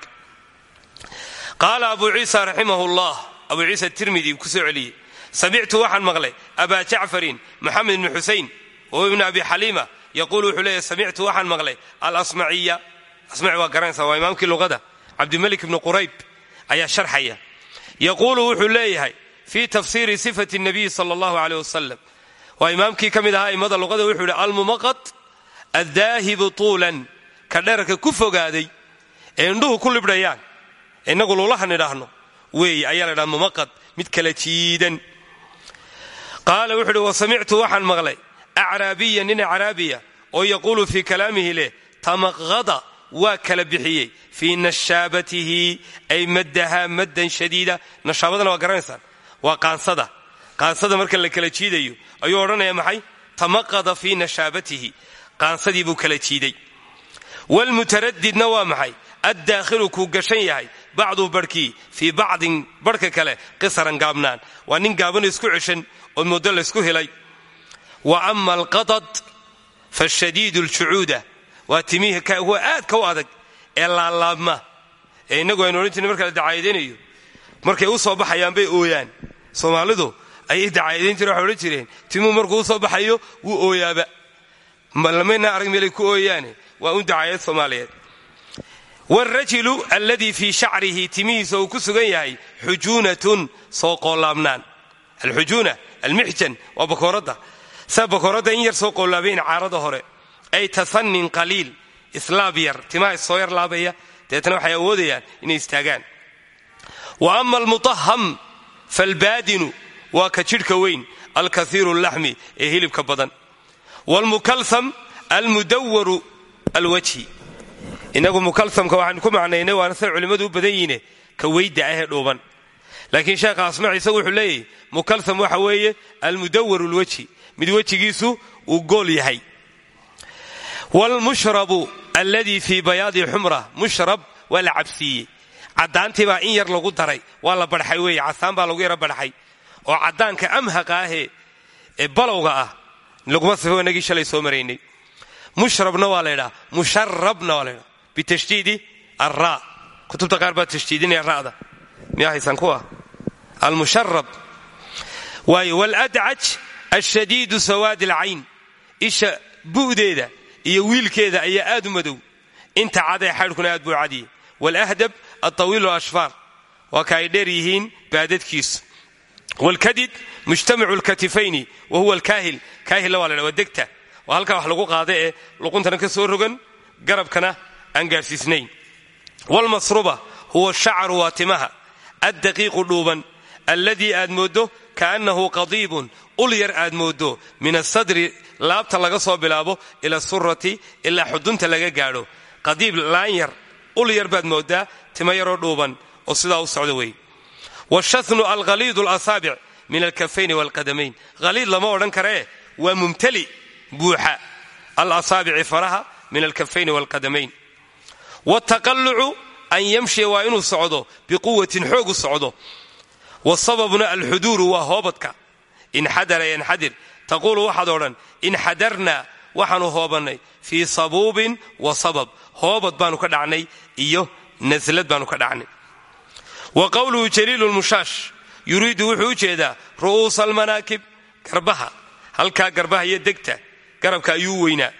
Qaala abu ciisa raximahu llah abu ciisa tirmidi ku soo celiyey samictu waxaan maqlay abaa jacfarin moxamed ibni xusayn oo ibni abi xaliima yaquulu wuxuu leeyahy samictu waxaan maqlay alasmaciya. Asmaci waa garanaysa waa imaamkii luqada cabdimalik ibni qurayb ayaa sharxaya. Yaquulu wuxuu leeyahay fii tafsiiri sifati nabiyi sala allahu aleyh wasalam waa imaamkii ka mid ahaa imada luqada wuxuu yidhi almumaqad addaahibu tuulan ka dherarka ku fogaaday ee indhuhu ku libdhayaan. Innagu lulahan idhaahno weeye ayaa la ydhaha mumaqad mid kala jiidan. Qaala wuxuu uhi wa samictu waxaan maqlay. Acraabiya nin acraabiya oo yaquulu fii kalaamihi leh tamaqada waa kala bixiyey. Fii nashaabatihi ay maddahaa maddan shadiida. Nashaabadana waa garanaysaan. Waa qaansada. Qaansada marka la kala jiidayo ayuu odhanaya maxay? Tamaqada fii nashaabatihi. Qaansadii buu kala jiiday wlmutaradidna waa maxay addaakhilu kuu gashan yahay bacduu barhkii fii bacdin barhka kale qisaran gaabnaan waa nin gaabano isku ceshan oo muddo laysku helay wa ama alqadad fashadiidu ljucuuda waa timihii kuwa aadka u adag ee laalaabma ee innagu aynu odhan jirna marka la dacaayadaynayo markay u soo baxayaan bay jireen waxay markuu soo baxayo wuu ooyaaba lamayna arag meelay ku ooyaane waa u dacaayad soomaaliyeed. Waalrajulu alladii fii shacrihi timihiisa uu ku sugan yahay xujuunatun soo qoolaabnaan alxujuuna almixjan waa bakooradda in yar soo caarada hore. Ay tasannin qaliil islaab yar timaha soo yar waxay awoodayaan inay istaagaan. Wa ama almutaham falbadinu waa ka jidhka weyn alkasiiru allaxmi ee hilibka badan. Waalmukalsam almudawaru alwajhi inagu mukalsamka waxaanu ku macnaynay waana say culimmadu u badan yihiine ka weyda ahee dhuuban laakiin sheekha asmac isagu wuxuu leeyahy mukalsam waxa weeye almudawaru lwajhi mid wejigiisu uu gool yahay. Wlmushrabu alladii fii bayaadi xumra mushrab waa la cabsiiyey. Caddaantii baa in yar lagu daray waa la badxay weeye. Casaan baa lagu yaro badxay oo caddaanka amhaqa ahee ee balowga ah laguma sifo inagii shalay soo maraynay mushrabna waa la ydhaa musharabna waa la ydhaa bitashdiidi alra kutubta qaar baa tashdiidinaya ra'da. Miyaa haysan kuwa almusharab waayo waladcaj ashadiidu sawaadi alcayn isha bu'deeda iyo wiilkeeda ayaa aad u madow. Inta cadee xaydhkuna aad buu cadiye. Walahdab altawiilu ashfaar waa ka ay dheer yihiin baadadkiisu wlkadid mujtamacu lkatifayni wa huwa alkaahil. Kaahilla waa la degta waa halkaa wax lagu qaada ee luquntana ka soo rogan garabkana aan gaarsiisnayn. Wlmasruba huwa shacaru waa timaha addaqiiqu dhuuban alladii aad mooddo kaannahu qadiibun ul yar aad mooddo min asadri laabta laga soo bilaabo ila surati ilaa xudunta laga gaadho. Qadiib laan yar ul yar baad mooddaa tima yaroo dhuuban oo sidaa u socda wey washanu alkhaliidu alasaabic min alkafayni walqadamayn. Haliid lama odhan karee waa mumtali buuxa alasaabici faraha min alkafayni walqadamayn. Wtaqalucu an yamshiya waa inuu socdo biquwatin xoogu socdo. Wasababuna alxuduuru waa hoobadka. Inxadara yanxadir taquulu waxaad odhan inxadarna waxaanu hoobannay fii sabuubin wa sabab. Hoobad baanu ka dhacnay iyo naslad baanu ka dhacnay. Wa qowluhu jaliilu lmushaash yuriidu wuxuu u jeedaa ru'uusa almanaakib garbaha. Halkaa garbaha iyo degta garabka ayuu weynaa.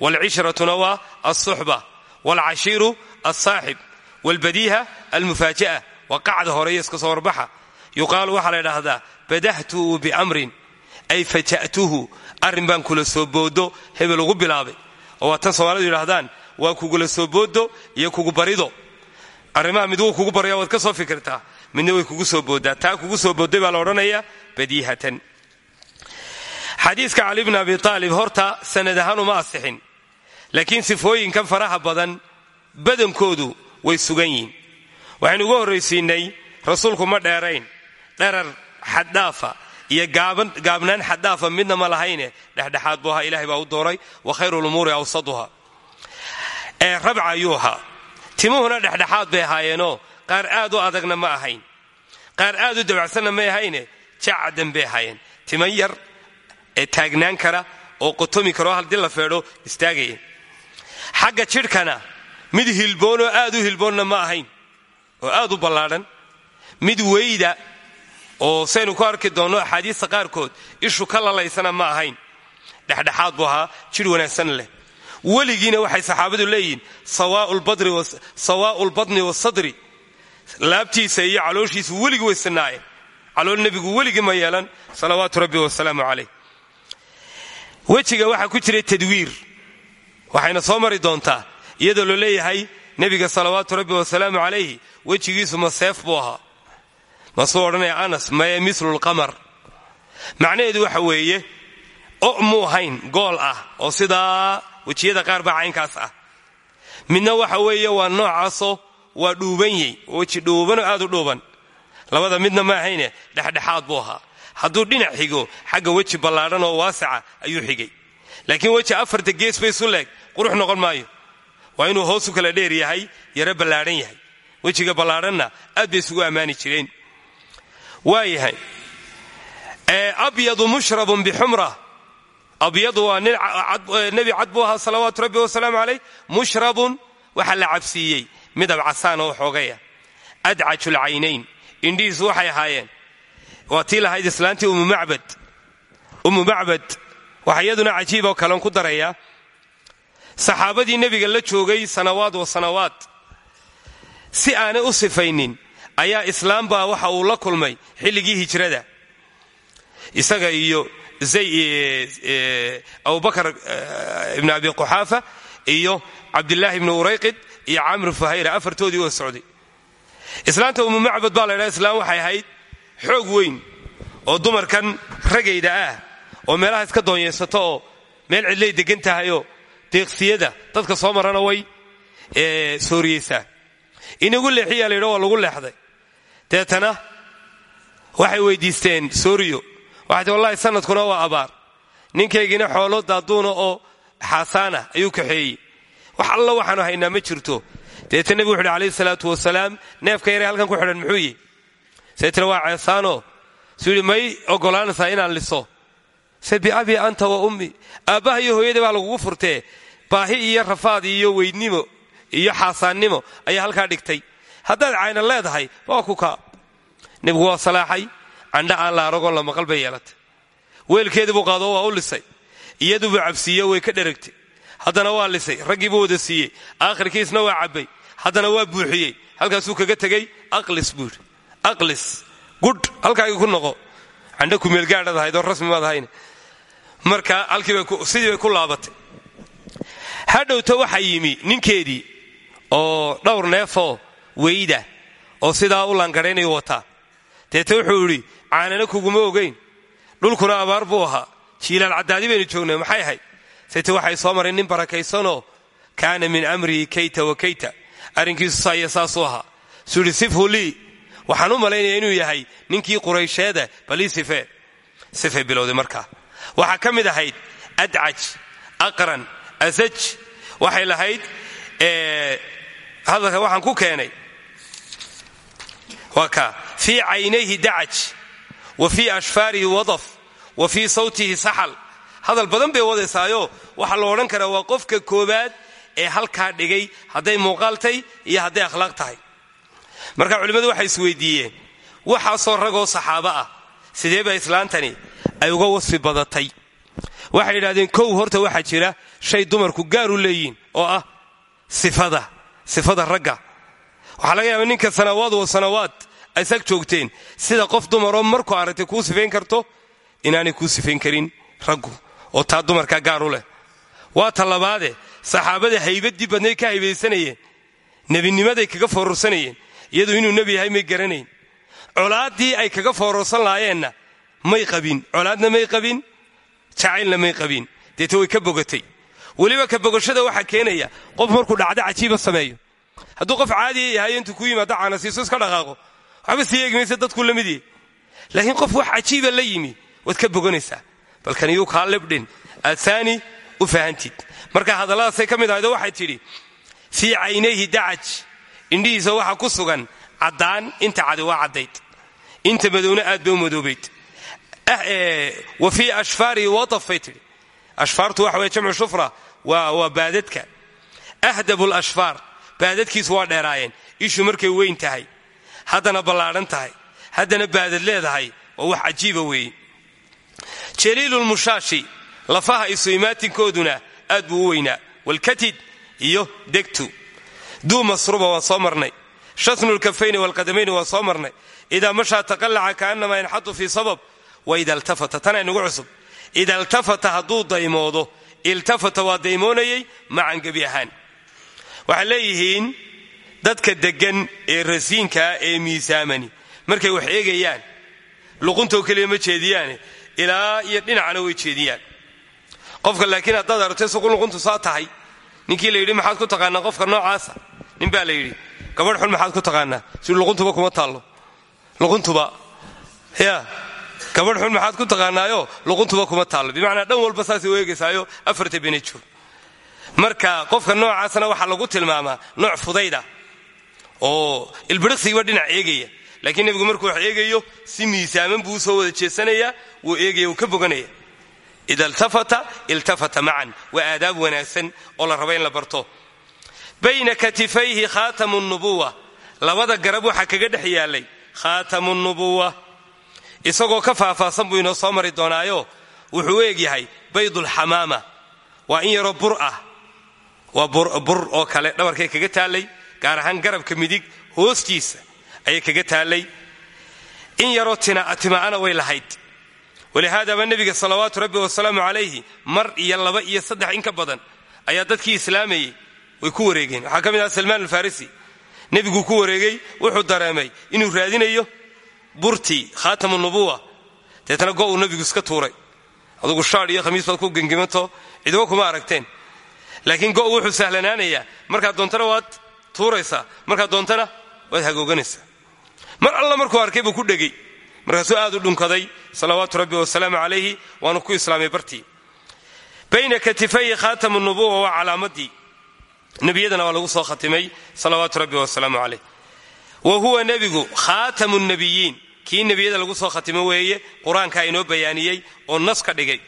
Waalcishratuna waa alsuxba waalcashiiru alsaaxib waalbadiiha almufaaja'a. Waa qacda horeeyo iska soo warbaxa. Yuqaalu waxaa la ydhaahdaa badahtuhu biamrin. Ay faja'tuhu. Arrin baan kula soo boodo hebel ugu bilaabay. Oo waa tan soomaalidu yidhahdaan waa kugula soo boodo iyo kugu barido. Arrimaha mid kugu baraya waad ka soo fikirtaa. Midna way kugu soo booddaa. Taa kugu soo boodday baa la odhanayaa badiihatan xadiiska cali bni abi aalib horta sanad ahaan uma asixin laakiin sifooyinkan faraha badan badankoodu way sugan yihiin waxaynu uga horraysiinay rasuulku ma dheerayn dherar xaddhaafa iyo gaabnaan xaddhaafa midna ma lahayne dhexdhexaad buu ahaa ilahay baa u dooray wa khayru lumuuri awsaduha ee rabca ayuu ahaa. Timuhuna dhexdhexaad bay ahaayeenoo qaar aad u adagna ma ahayn. Qaar aad u dabacsanna may ahayne jacdan bay ahaayeen. Timan yar ee taagnaan kara oo qotomi karoo haddii la feedho istaagaya xagga jidhkana mid hilboonoo aad u hilboonna ma ahayn oo aad u ballaadhan mid weyda oo saynu ku arki doonno axaadiista qaarkood ishu ka lalaysana ma ahayn. Dhexdhexaad buu ahaa jidh wanaagsan leh. Weligiina waxay saxaabadu leeyihiin sawaa'u lbadni wasadri laabtiisa iyo calooshiisu weligii way sinaayeen calool nebigu weligii ma yeelan salawaatu rabbi wasalaamu calayh wejiga waxaa ku jira tadwiir. waxayna soo mari doontaa iyadoo lo leeyahay nebiga salawaatu rabbi wasalaamu calayhi wejigiisu ma seef buu ahaa. masuu odhanaya anas maye mislulqamar macnaheedu waxa weeye o muu hayn gool ah oo sidaa wejiyada qaar baa caynkaas ah. Midna waxa weeye waa noocaasoo waa dhuubanyey weji dhuubanoo aad u dhuuban. Labada midna ma ahayne dhexdhexaad buu ahaa hadduu dhinac xigo xagga weji ballaadhan oo waasaca ayuu xigay. Laakiin weji afarta gees bay isu leeg qurux noqon maayo. Waa inuu hoosu kala dheer yahay yaro ballaadhan yahay. Wejiga ballaadhanna aad bay isugu ammaani jireen. Waayahay abyadu mushrabun bixumra abyadu waa nebi cad buu ahaa salawaatu rabbi wasalaamu calayh. Mushrabun waxaa la cabsiiyey midab casaan oo xoogaya adcajulcaynayn indhihiisu waxay ahaayeen waa tii lahayd islaantii ummu macbad. Waxa iyaduna cajiib oo kalen ku darayaa saxaabadii nebiga la joogay sanawaad wa sanawaad. Si aanay u sifaynin ayaa islaam baa waxa uu la kulmay xilligii hijrada. Isaga iyo abubakar ibn abi quxaafa iyo cabdilaahi ibni urayqid iyo camr fuhayra afartoodii oo socday. Islaanta ummu macbad baa la ydhaha islaam waxay ahayd xoog weyn oo dumarkan ragayda ah oo meelaha iska doonyeysato oo meel cidlay degan tahayoo deeqsiyada dadka soo marana way sooriyeysaa inagu leexiyaa la yidha waa lagu leexday. Deetana waxay weydiisteen sooriyo waxay ti wallahi sanadkuna waa abaar. Ninkaygiina xoolo daaduuna oo xaasaana ayuu kaxeeyey. Wax alla waxaanu haynaa ma jirto. Deeta nebigu wuxu uhi salaatu wasalaam neefka yare halkan ku xidhan muxuu yihi saytira waa ceesaanoo suu yidhi may oggolaanaysaa inaan liso. Se biabi anta wa ummi. Aabbaha iyo hooyada baa lagugu furtee baahi iyo rafaad iyo weydnimo iyo xaasaannimo ayaa halkaa dhigtay. Haddaad cayna leedahay waa ku kaa. Nebigu waa salaaxay. Candha aan la aragoo la maqal bay yeelatay. Weelkeedii buu qaado waa u lisay. Iyaduubuu cabsiiyo way ka dheragtay. Haddana waa lisay. Raggiibuu wada siiyey. Aakhirkiisna waa cabbay. Haddana waa buuxiyey. Halkaasuu kaga tegey. Aqlis buuri aqlis. Gudh halkaagii ku noqo. Candha kumeelgaadhad ahayd oo rasmi maad ahayn. Marka sidii ku laabatay. Hadhowta waxaa yimi ninkeedii oo dhowr neefoo weyda oo sidaa u langadhaynayu wataa. Deete wuxuu idhi caanana kuguma ogayn dhulkuna abaar buu ahaa. Jiilaal caddaadi baynu joognay maxay ahayd? Deete waxay soo maray nin barakaysanoo kaana min amrihi kayta wa kayta. Arrinkiisu saaiyo saasuu ahaa. Suu idhi waxaan u malaynaya inuu yahay ninkii quraysheeda balii sife. Sifay bilowday markaa waxaa ka mid ahayd adcaj aqran asaj waxay lahayd hadalka waxaan ku keenay. Waa kaa fii caynayhi dacaj wa fii ashfaarihi wadaf wa fii sawtihi saxal. Hadal badan bay wadaysaayo waxaa la odhan karaa waa qofka koowaad ee halkaa dhigay hadday muuqaaltay iyo hadday akhlaaq tahay marka culimmadu waxay isweydiiyeen waxaasoo ragoo saxaabo ah sidee baa islaantani ay uga wasfi badatay? Waxay yidhahdeen kow horta waxaa jira shay dumarku gaar u leeyihiin oo ah sifada sifada ragga. Waxaa laga yaaba ninka sanawaad wa sanawaad aysag joogteen sida qof dumaroo markuu aragtay kuu sifayn karto inaanay kuu sifayn karin raggu oo taa dumarkaa gaar u leh. Waa ta labaade saxaabada haybaddii badnay ka haybaysanayeen nebinimaday kaga foororsanayeen iyadu inuu nebi yahay may garanayn. Colaaddii ay kaga foororsan laayeenna may qabin. Colaadna may qabin jacaylna may qabin. Deete way ka bogatay. Weliba ka bogashada waxaa keenaya qof markuu dhacdo cajiiba sameeyo. Hadduu qof caadiya yahay intuu ku yimaado caanasiiso iska dhaqaaqo. Waxba sii eegi maysa dadkuu la mid laakiin qof wax cajiiba la yimi waad ka boganaysaa. Balkan iyuu kaa libdhin aad saani u fahantid marka hadalladaasay ka mid ahaydo waxay tidhi fii caynayhi dacaj indhihiisa waxa ku sugan caddaan inta cadi waa caddayd. Inta madowna aad bay u madoobayd wa fii ashfaarihi wataf bay tidhi. Ashfaartu waxa weye jamcu shufra waa baadadka. Ahdabu lashfaar baadadkiisu waa dheeraayeen. Ishu markay weyn tahay haddana ballaadhan tahay haddana baadad leedahay waa wax cajiiba weeye jaliilulmushaashi lafaha isuimaatinkooduna aad buu u weynaa. Walkatid iyo degtu duu masruba waa soo marnay. Shasnulkafayni walqadamayni waa soo marnay. Idaa mashaa taqallaca kaannamaa yanxadu fii sabab wa ida iltafata tanaa inagu cusub. Ida iltafata hadduu daymoodo iltafata waa daymoonayay macan gebi ahaan. Waxay leeyihiin dadka deggan ee rasiinkaa ee miisaamani. Markay wax eegayaan luquntoo keliya ma jeediyaane ilaa iyo dhinacana way jeediyaan. Qofka laakiin haddaad aragto isagu luquntu saa tahay ninkii la yidhi maxaad ku taqaanaa qofka noocaasa? Nin baa la yidhi gabadh xun maxaad ku taqaanaa? Si luquntuba kuma taallo. Luquntuba. Ya gabadh xun maxaad ku taqaanaayo? Luquntuba kuma taallo. Bimacnaa dhan walba saasay u eegaysaayo afarta benejoor marka qofka noocaasna waxaa lagu tilmaamaa nooc fudayda oo ilbiriqsigiiba dhinac eegaya. Laakiin nebigu markuu wax eegayo si miisaaman buu u soo wada jeesanayaa wuu eegaya wuu ka boganaya ida iltafata iltafata macan waa aadaab wanaagsan oo la raba in la barto bayna katifayhi khaatamu nubuwa labada garab waxaa kaga dhex yaalay khaatamu nubuwa isagoo ka faahfaahsan buu inoo soo mari doonaayo wuxuu u egyahay baydulxamaama waa in yaroo bur ah waa bur oo kale dhabarkay kaga taallay gaar ahaan garabka midig hoostiisa ayay kaga taallay in yaroo tima'ana way lahayd walihaadaba nebiga salawaatu rabbi wasalaamu calayhi mar iyo laba iyo saddex in ka badan ayaa dadkii islaamayey way ku wareegeen waxaa ka mid aha salmaan alfarisi nebiguu ku wareegay wuxuu dareemay inuu raadinayo burtii khaatamu nubuwa deetana go uu nebigu iska tuuray adugu shaadh iyo khamiis ku gengimanto cidibo kuma aragteen laakiin go wuxuu sahlanaanayaa markaad doontana waad tuuraysaa markaad doontana waad hagooganaysaa mar alla markuu arkay buu ku dhegay markaasuu aad u dhunkaday salawaatu rabbi wasalaamu calayhi waanu ku islaamay bartii. Bayna katifayhi khaatamu nubuwa waa calaamadii. Nebiyadana waa lagu soo khatimay salawaatu rabbi wasalaamu calayh. Wa huwa nebigu khaatamu nebiyiin kii nebiyada lagu soo khatimo weeye qur'aankaa inoo oo nas ka dhigay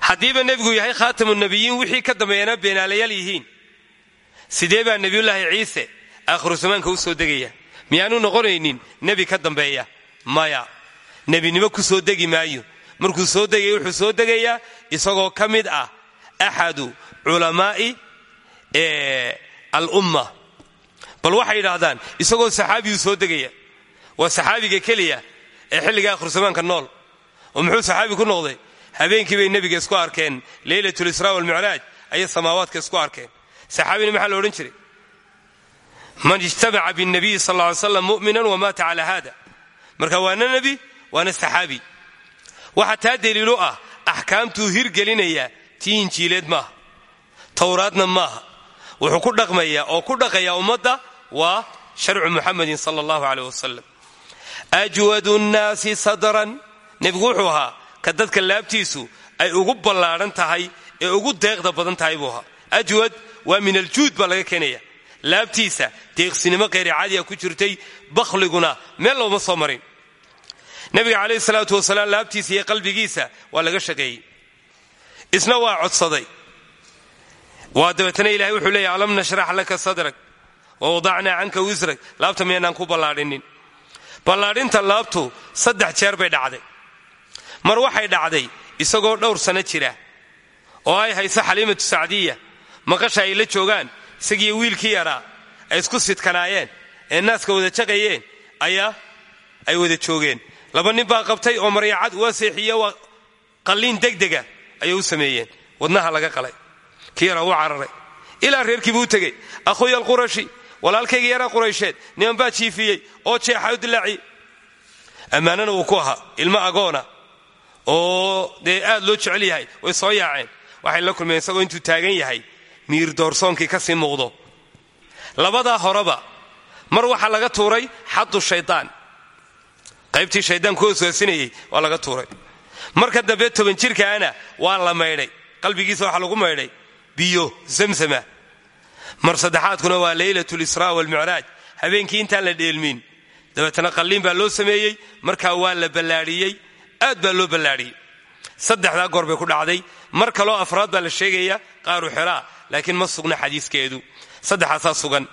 haddiiba nebigu yahay khaatamu nebiyiin wixii ka dambeeyana beenaalayaal yihiin. Sidee baa ciise aakhiru zamaanka u soo degaya? Miyaanu noqonaynin nebi ka dambeeya maya. Nebinimo ku soo degi maayo. Markuu soo degaya wuxuu soo degayaa isagoo ka mid ah axadu culamaa'i alumma. Bal waxay yidhaahdaan isagoo saxaabiyuu soo degaya waa saxaabiga keliya ee xilliga akhirusamaanka nool. Oo muxuu saxaabi ku noqday? Habeenkii bay nebiga isku arkeen. Leylatlisraa walmicraaj ayay samaawaadka isku arkeen. Saxaabina maxaa la odhan jiray? Man ijtamaca binabiyi sal ly slam mu'minan wamaata cala hada marka waana nebi waana saxaabi. Waxaa taa daliilo ah axkaamtuu hirgelinayaa tii injiileed maaha. Towraadna maaha. Wuxuu ku dhaqmayaa oo ku dhaqayaa ummadda waa sharcu muxamedin sala allahu caleyh wasalam ajwadu nnaasi sadran. Nebigu wuxuu ahaa ka dadka laabtiisu ay ugu ballaadhan tahay ee ugu deeqda badan tahay buu ahaa. Ajwad waa min aljuud baa laga keenaya laabtiisa deeqsinimo kheyricaadiya ku jirtay bakhliguna meel looma soo marin. Nebiga calayhi salaatu wasalaam laabtiisa iyo qalbigiisa waa laga shaqeeyey. Isna waa codsaday. Waa dabeetana ilahay wuxuu leeyahy alam nashrax laka sadrak wa wadacnaa canka wisrak. Laabta miyaynaan ku ballaadhinin. Ballaadhinta laabtu saddex jeer bay dhacday. Mar waxay dhacday isagoo dhowr sano jira oo ay hayso xaliimatu sacdiya maqasha ay la joogaan isagiiyo wiilkii yaraa ay isku sidkanaayeen ee naaska wada jaqayeen ayaa ay wada joogeen. Laba nin baa qabtay oo maryacad waa seexiye waa qalliin degdega ayay u sameeyeen. Wadnaha laga qalay. Kii yaraa wuu cararay. Ilaa reerkiibu u tegey. Akhuya alqurashi walaalkayga yaraa quraysheed niman baa jiifiyey oo jeexa u dilaaciye ammaanana wuu ku ahaa ilmo agoona oo dee aad loo jecel yahay way soo yaaceen. Waxay la kulmeen isagoo intuu taagan yahay miir doorsoonkii ka sii muuqdo labadaa horeba mar waxaa laga tuuray xadu shaydaan qaybtii shaydaan ku oswaasinayey waa laga tuuray. Marka dambe toban jirkaana waa la maydhay. Qalbigiisa waxaa lagu maydhay. Biyo zamzama mar saddexaadkuna waa leylat lisraa walmicraaj habeenkii intaan la dheelmin. Dabeetana qalliin baa loo sameeyey. Markaa waa la ballaadhiyey aad baa loo ballaadhiyey saddexdaa goor bay ku dhacday mar kaloo afraad baa la sheegaya qaaru xiraa laakiin ma sugna xadiiskeedu. Saddexaasaa sugan.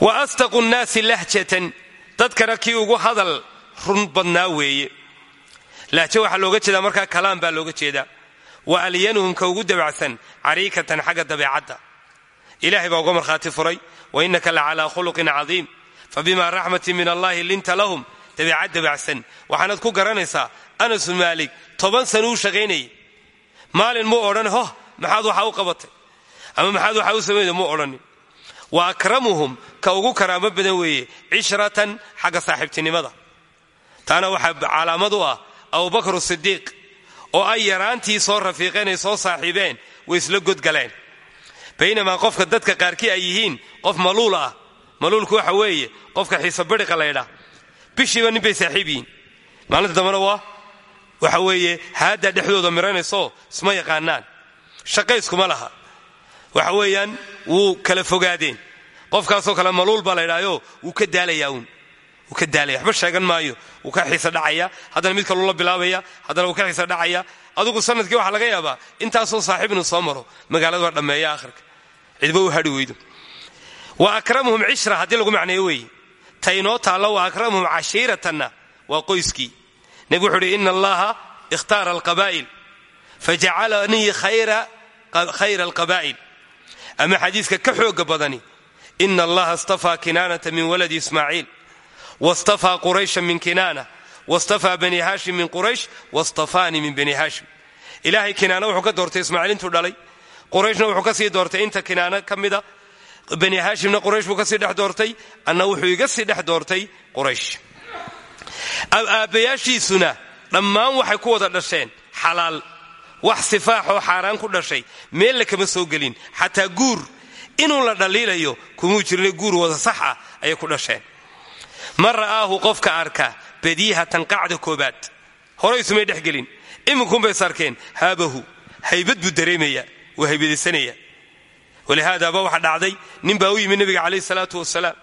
Wa astaqu nnaasi lahjatan dadkana kii ugu hadal run badnaa weeye. Lahjo waxaa looga jeedaa markaa kalaam baa looga jeedaa. Wa alyanuhum ka ugu dabacsan cariikatan xagga dabeecadda. Ilahay baa uga markhaati furay wa innaka la calaa khuluqin cadiim. Fabima raxmatin min allahi linta lahum dabeecad dabacsan waxaanaad ku garanaysaa anasu maalik toban sana uu maalin muu odhan hoh maxaad waxaa u qabatay? Ama maxaad waxaa u samayda muu odhanin wa akramuhum ka ugu karaamo badan weeye cishratan xagga saaxiibtinimada. Taana waxaa calaamad u ah abubakr sidiiq oo ay yaraantii soo rafiiqeen ay soo saaxiibeen way isla godgaleen. Baynamaa qofka dadka qaarkii ay yihiin qof maluul ah. Maluulku waxa weeye qofka xiisa bidhiqa laydhaa bishiiba nin bay saaxiib yihiin. Maalinta dambana waa waxa weeye haaddaa dhexdooda miranayso isma yaqaanaan. Shaqayskuma laha. Waxa weeyaan wuu kala fogaadeen. Qofkaasoo kale maluul baa laydhaayo wuu ka daalayaa uun. Ka daalaya. Waxba sheegan maayo. Wuu ka xiisa dhacaya. Haddana mid kaluu la bilaabaya haddana wuu ka xiisa dhacaya. Adigu sannadkii waxaa laga yaabaa intaasoo saaxiib inuu soo maro magaalada waa dhammeeya akhirka. Cidba u hadhi weydo. Wa akramuhum cishra haddii lagu macneeyo weeye. Taynoo taallo wa akramuhum cashiiratanna waa qoyskii nebigu wuxuu uhi ina allaha ikhtaara alqabaa'il fajacalanii khayra alqabaa'il ama xadiiska ka xooga badani ina allaha istafaa kinaanata min waladi ismaaciil wastafaa quraysha min kinaana wastafaa bani haashim min quraysh wastafaanii min bani haashim. Ilaahay kinaana wuxuu ka doortay ismaaciil intuu dhalay. Qurayshna wuxuu ka sii doortay inta kinaana ka mida bani haashimna quraysh buu ka sii dhex doortay anna wuxuu iga sii dhex doortay quraysh aabbayaashiisuna dhammaan waxay ku wada dhasheen xalaal wax sifaaxoo xaaraan ku dhashay meella kama soo gelin xataa guur. Inuu la dhaliilayo kumuu jirna guur wada sax ah ayay ku dhasheen. Man ra'aahu qofka arka badiihatan qacda koobaad. Horay isumay dhex gelin. Iminkunbay sarkeen haabahu haybad buu dareemaya waa haybadaysanaya walihaadaaba waxa dhacday nin baa u yimi nabiga calayh salaatu wasalaam.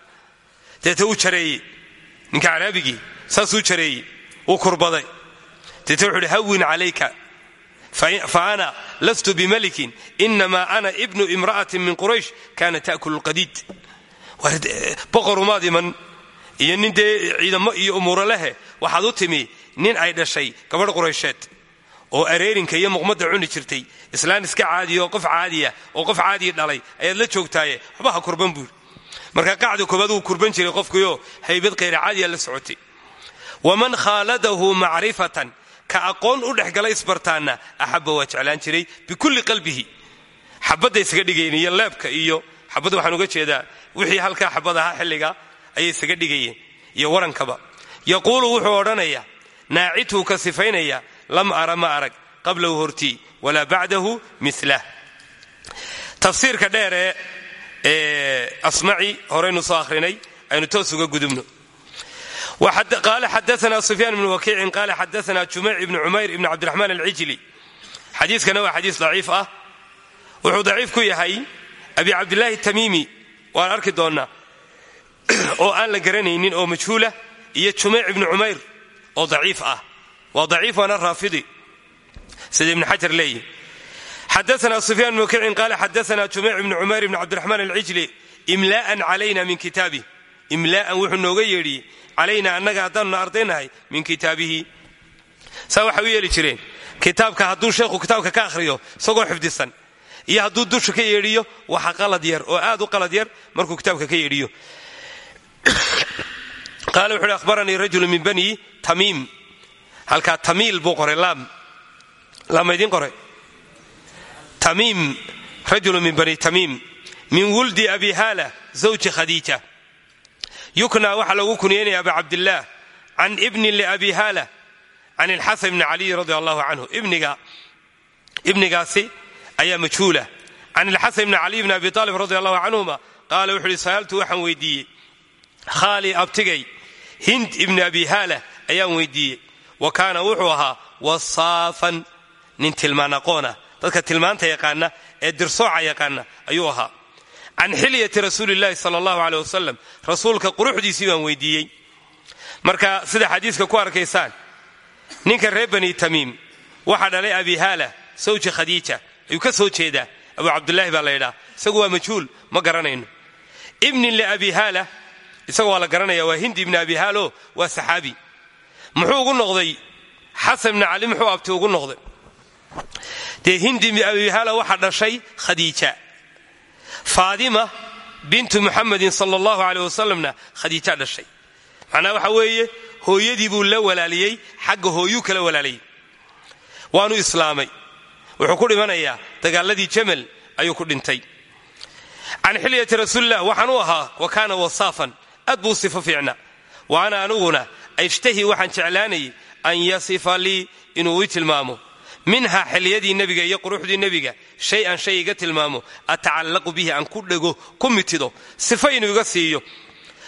Deeta uu jareeyey ninka caraabigii saasuu jareeyey uu kurbaday. Deeta wuxu uhi hawin calayka fa ana lastu bimalikin inamaa ana ibnu imra'atin min quraysh kaana ta'kulu lqadiid. Boqorumaad iman iyo nin dee ciidamo iyo umuuro lehe waxaad u timi nin ay dhashay gabadh quraysheed oo areerinka iyo muqmadda cuni jirtay islaan iska caadiya oo qof caadiya oo qof caadiya dhalay ayaad la joogtaaye waxba kurban buuri. Marka qacda koobaad wuu kurban jiray qofkuyo haybad khayra caadiya la socotay waman khaaladahu macrifatan ka aqoon u dhex gala isbartaanna axabba waa jeclaan jiray bikulli qalbihi. Xabadda isaga dhigayen iyo leebka iyo xabadda waxaan uga jeedaa wixii halkaa xabad ahaa xilliga ayay isaga dhigayeen iyo warankaba. Yaquulu wuxuu odhanayaa naacituu ka sifaynaya lam ara ma arag qablahu hortii walaa bacdahu milah tafsiirka horaynu soo akhrinay aynu toos gudubno qaala xadaana sufyaan ibnu wakiicin qaala xadaana jumeyc ibnu cumayr ibnu cabdiraxmaan alcijli xadiiskana waa xadiis daciif ah wuxuu daciif ku yahay abi cabdilaahi tamiimi waan arki doonnaa oo aan la garanaynin oo majhuulah iyo jumeyc ibnu cumayr oo daciif ah waa daciif waana raafidi sida ibnu xajar leeyihi xadaana sufyaan ibnu wakiicin qaala xadaana jumeyc ibnu cumayr ibnu cabdiraxmaan alcijli imlaa'an calayna min kitaabi imlaa'an wuxuu nooga yeedhiyey calayna annaga haddaanuna ardaynahay min kitaabihi. Saa waxay u yeeli jireen kitaabka hadduu sheekhu kitaabka ka akhriyo isagoo xifdisan iyo hadduu dusha ka yeedhiyo waxa qalad yar oo aad u qalad yar markuu kitaabka ka yeedhiyo. [coughs] Qaala wuxu uhi ahbaranii rajulu min bani tamiim. Halkaa tamiil buu qoray laam. Laam maydin qoray. Tamiim rajulu min bani tamiim min wuldi abi haala zawji khadiija yukna waxaa loogu kunyeynaya aba cabdillaah can ibnin liabi haala can ilxasan bni caliy radi allahu canhu ibnigaasi ayaa majhuula can ilxasan bni caliy bni abi aalib radi allahu canhuma qaala wuxu uhi sa'altu waxaan weydiiyey khaali abtigay hind ibni abi haala ayaan weydiiyey wa kaana wuxuu ahaa wasaafan nin tilmaan aqoona dadka tilmaanta yaqaana ee dirsooca yaqaana ayuu ahaa can xilyati rasuulillahi sala allahu aleyh wasalam rasuulka quruxdiisii baan weydiiyey. Marka sida xadiiska ku arkaysaan ninka reer bani tamiim waxaa dhalay abi haala sawji khadiija. Ayuu ka soo jeedaa. Abu cabdulaahi baa la ydhaa isagu waa majhuul ma garanayno. Ibnin liabi haala isaga waa la garanaya waa hindi ibni abi haalo waa saxaabi. Muxuu ugu noqday xasan bni cali muxuu abti ugu noqday. Dee hindi ibni abi haala waxaa dhashay khadiija faadima bintu muxamedin sala allahu aleyh wasalamna khadiija dhashay. Macnaha waxa weeye hooyadii buu la walaaliyey xagga hooyuu kala walaaliyey. Waanu islaamay. Wuxuu ku dhimanayaa dagaaladii jamal ayuu ku dhintay. Can xilyati rasuulilah waxaan u ahaa wa kaana wasaafan. Aad buu sifo fiicna. Wa ana aniguna ashtahi waxaan jeclaanayay an yasifa lii inuu ii tilmaamo minha xiliyadii nebiga iyo quruxdii nebiga shay an shay iga tilmaamo atacallaqu bihi aan ku dhego ku mitido sifa inuu iga siiyo.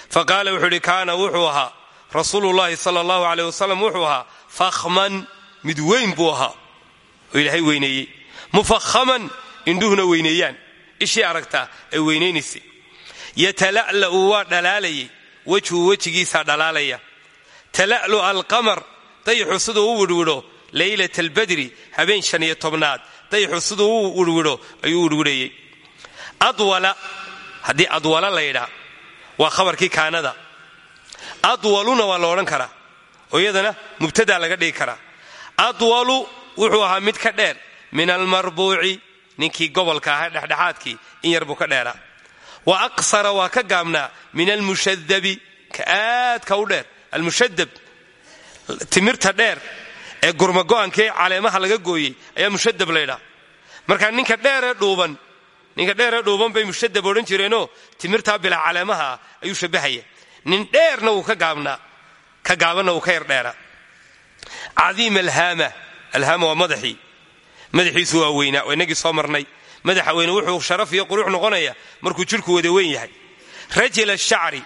Fa qaala wuxuu ihi kaana wuxuu ahaa. Rasuulullahi sala allahu aleyh wasalam wuxuu ahaa fakhman mid weyn buu ahaa. Oo ilaahay weyneeyey. Mufakhaman indhuhuna weyneeyaan. Ishii aragtaa ay weynaynaysa yatala'la'u waa dhalaalayay wejhuu wejigiisaa dhalaalaya. Tala'lu alqamar dayixu siduu u wirwidho leylat albadri habeen shan iyo tobnaad. Dayixu siduu u wirwidho ayuu wirwidhayey adwala haddii adwala la ydhaa waa khabarkii kaanada. Adwaluna waa la odhan karaa oo iyadana mubtadaa laga dhigi karaa adwalu wuxuu ahaa mid ka dheer min almarbuuci ninkii gobolka ahaa dhexdhexaadkii in yar buu ka dheeraa. Wa aqsara waa ka gaabnaa min almushadabi ka aadka u dheer. Almushadab timirta dheer ee gurmago'ankee caleemaha laga gooyey ayaa mushadab laydhaa marka ninka dheeree dhuuban ninka dheeree dhuuban bay mushadab odhan jireenoo timirtaa bilaa caleemaha ah ayuu shabbahaya nin dheerna wuu ka gaabnaa ka gaabanna wuu ka yar dheeraa. Cadiim alhaama alhaama waa madaxii. Madaxiisu waa weynaa waa inagii soo marnay. Madaxa weyne wuxuu sharaf iyo qurux noqonaya markuu jidhku wada weyn yahay. Rajil ashacri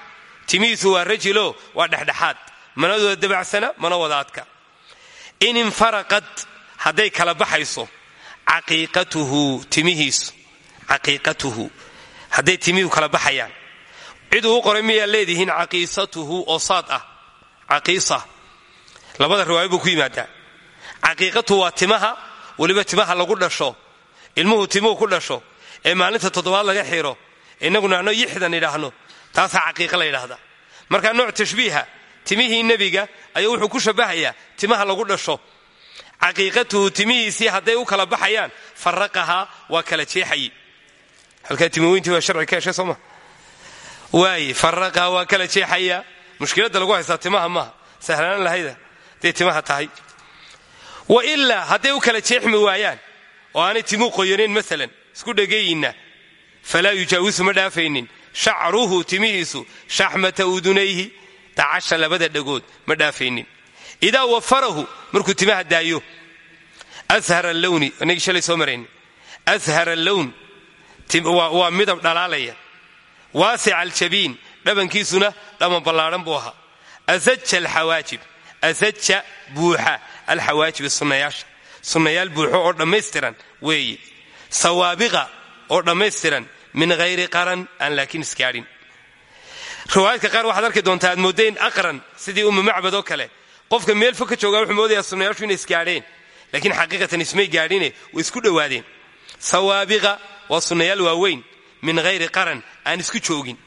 timihiisu waa rajilo waa dhexdhexaad. Mana wada dabacsana mana in infaraqad hadday kala baxayso caqiiqatuhu timihiisu caqiiqatuhu hadday timihu kala baxayaan ciduu u qoray miyaa leedihiin caqiisatuhu oo saad ah caqiisa. Labada riwaayo buu ku yimaadaa. Caqiiqatuhu waa timaha weliba timaha lagu dhasho ilmuhu timuhu ku dhasho ee maalinta toddobaad laga xiro innaguna ano yixdan idhaahno taasaa caqiiqa la yidhaahda markaa nooc tashbiiha timihii nebiga ayaa wuxuu ku shabahayaa timaha lagu dhasho. Caqiiqatuhu timihiisii hadday u kala baxayaan faraqahaa waa kala jeexaye halkaa timiweyntii waa sharci ka heshay sooma waaye faraqaha waa kala jeexaya mushkiladda lagu haystaa timaha maaha. Sahlanaan lahayda timaha tahay. Wa ilaa hadday u kala jeexmi waayaan oo aanay timuu qoyanayn maalan isku dhegayinna falaa yujaawisu ma dhaafaynin. Shacruhu timihiisu shaxmata udunayhi dacasha labada dhagood ma dhaafaynin. Idaa wafarahu markuu timaha daayo ashar allowni inagii shalay soo marayni. Ashar allown waa midab dhalaalaya. Waasica aljabiin dhabankiisuna dhaban ballaadhan buu ahaa. Asaja alxawaajib asaja buuxa. Alxawaajib sunnayaasha. Sunnayaal buuxo oo dhammaystiran weeye sawaabiqa oo dhammaystiran min hayri qaran aan laakiin iskaadhin riwaayadka qaar waxaad arki doontaa aad mooddayn aqran sidii ummu macbad oo kale. Qofka meel fog ka joogaa wuxuu moodayaa sunnayaashu inay isgaadheen laakiin xaqiiqatan ismay gaadhine way isku dhowaadeen. Sawaabiqa waa sunnayaal waaweyn min hayri qaran aan isku joogin.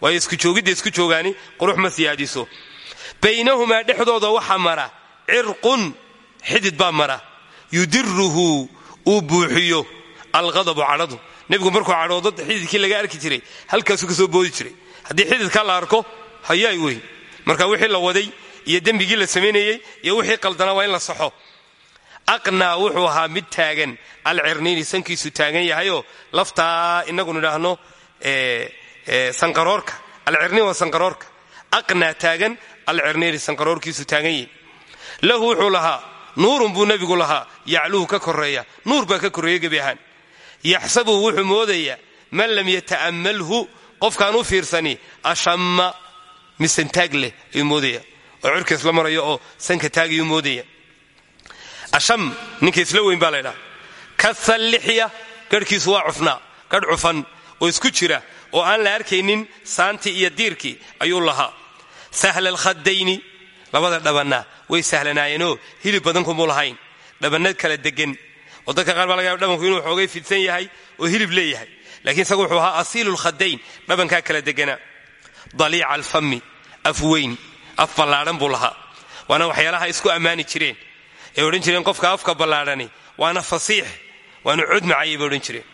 Waayo isku joogidda isku joogaani qurux ma siyaadiso. Baynahumaa dhexdooda waxa mara cirqun xidid baa mara. Yudiruhu uu buuxiyo alqadabu cadhadu nebigu markuu cadhoodo xididkii laga arki jiray halkaasuu ka soo boodi jiray haddii xididka la arko hayaay weyn marka wixii la waday iyo dembigii la samaynayey iyo wixii qaldanaa waa in la saxo. Aqnaa wuxuu ahaa mid taagan. Alcirniini sankiisu taagan yahayoo laftaa inagu nidhaahno sanqaroorka. Alcirniin waa sanqaroorka. Aqnaa taagan alcirniini sanqaroorkiisu taagan yahi lahu wuxuu lahaa nuurun buu nebigu lahaa yacluhu ka koreeya nuur baa ka korreeya gebi ahaan. Yaxsabuhu wuxuu moodayaa man lam yata'ammalhu qofkaan u fiirsani ashamma misantaag leh ayuu moodaya oo cirka isla marayo oo sanka taagayuu moodaya. Asham ninka isla weyn baa laydhaha kasallixya garhkiisu waa cufnaa garh cufan oo isku jira oo aan la arkaynin saantii iyo diirkii ayuu lahaa. Sahla alkhadayni labada dhabanna way sahlanaayeenoo hilib badan kumuu lahayn dhabanna kala degan oo dadka qaar baa laga yaba dhabanku inuu xoogay fidsan yahay oo hilib leeyahay lakiin isagu wuxuu ahaa asiilu lkhadayn dhabankaa kala deganaa daliica alfami af weyn af ballaadhan buu lahaa. Waana waxyaalaha isku ammaani jireen. Ay odhan jireen qofka afka ballaadhani waana fasiix waana cod macayay bay odhan jireen.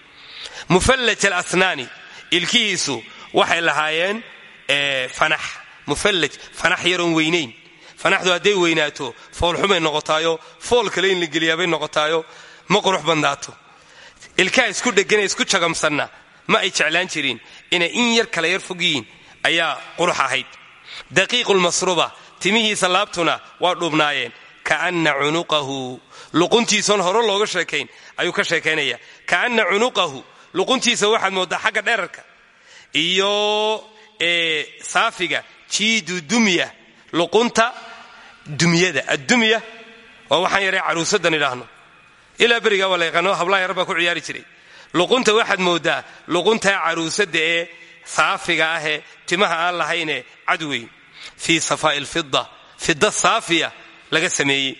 Mufallaj alasnaani ilkihiisu waxay lahaayeen fanax. Mufallaj fanax yaroon weynayn fanaxdu hadday weynaato foolxumay noqotaayo fool kale in la geliyaabay noqotaayo ma qurux badnaato ilkaha isku dhegana isku jagamsanna ma ay jeclaan jirin. Inay in yar kala yar fog ayaa qurux ahayd. Daqiiqulmasruba timihiisa laabtuna waa dhuubnaayeen. Kaana cunuqahu luquntiisoon hore looga sheekayn ayuu ka sheekaynaya. Kaana cunuqahu luquntiisa waxaad mooddaa xagga dherarka iyo saafiga jiidu dumya luqunta dumyada addumya waa waxaan yaray caruusadan idhaahno ilaa berigaa waa la yaqaano hablaha yar baa ku ciyaari jiray. Luqunta waxaad mooddaa luquntaa caruusada ee saafiga ahee timaha aan lahaynee cadweyn. Fii safaa'i lfida fida saafiya laga sameeyey.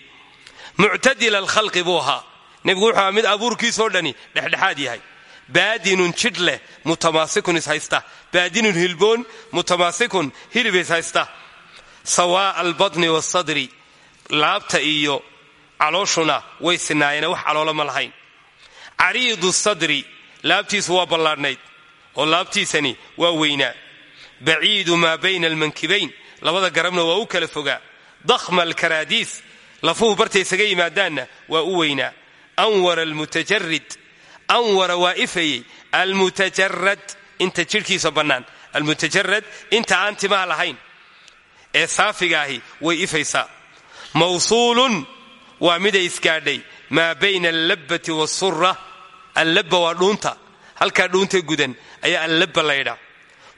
Muctadila alkhalqi buu ahaa. Nebigu wuxuu ahaa mid abuurkiisoo dhani dhexdhexaad yahay. Baadinun jidh leh mutamaasikun ishaysta baadinun hilboon mutamaasikun hilib ishaysta sawaa'a albatni waasadri laabta iyo calooshuna way sinaayeen wax caloola ma lahayn. Cariidu sadri laabtiisu waa ballaadhnayd oo laabtiisani waa weynaa. Baciidu maa bayna almankibayn labada garabna waa u kala fogaa. Dakhma alkaraadiis lafuhu bartay isaga yimaadaanna waa u weynaa. Anwara almutajarid anwara waa ifayey. Almutajarad inta jidhkiisa bannaan. Almutajarad inta aan timaha lahayn. Ee saafiga ahi way ifaysaa. Mawsuulun waa miday isgaadhay maa bayna allabbati waasura allabba waa dhuunta. Halkaa dhuunta gudan ayaa allabba laydhaa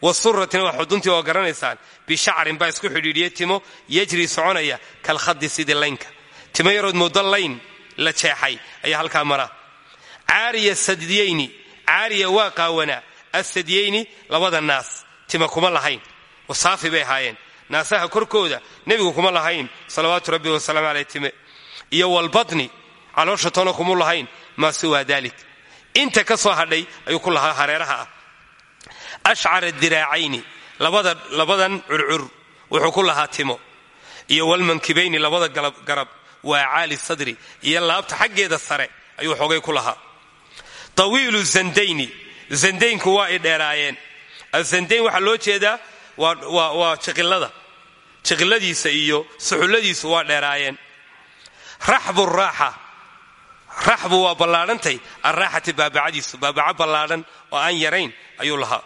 wasuratina waa xuduntii oo garanaysaan. Bishacrin baa isku xidhiidhiya timo yajri soconaya kalkhadi sidii laynka. Timo yarood layn la jeexay ayaa halkaa mara. Caariya sadyayni caariya waa qaawanaa. Asadyayni labada naas. Tima kuma lahayn. Wasaafi bay ahaayeen. Naasaha korkooda nebigu kuma lahayn. Salawaatu rabbi wasalaamu caleyh time iyo walbadni caloosha toona kumu lahayn maa siwaa dalik inta ka soo hadhay ayuu ku lahaa hareeraha ah. Ashcara diraacayni labadan curcur wuxuu ku lahaa timo. Iyo walmankibayni labada garab waa caali sadri. Iyo laabta xaggeeda sare ayuu xogay ku lahaa. Tawiilu zandayni zandaynku waa ay dheeraayeen. Azandayn waxaa loo jeedaa waa jiqilada jiqiladiisa iyo suxulladiisu waa dheeraayeen raxbu raaxa. Raxbu waa ballaadhantay alraaxati baabacadiisu baabaco ballaadhan oo aan yarayn ayuu lahaa.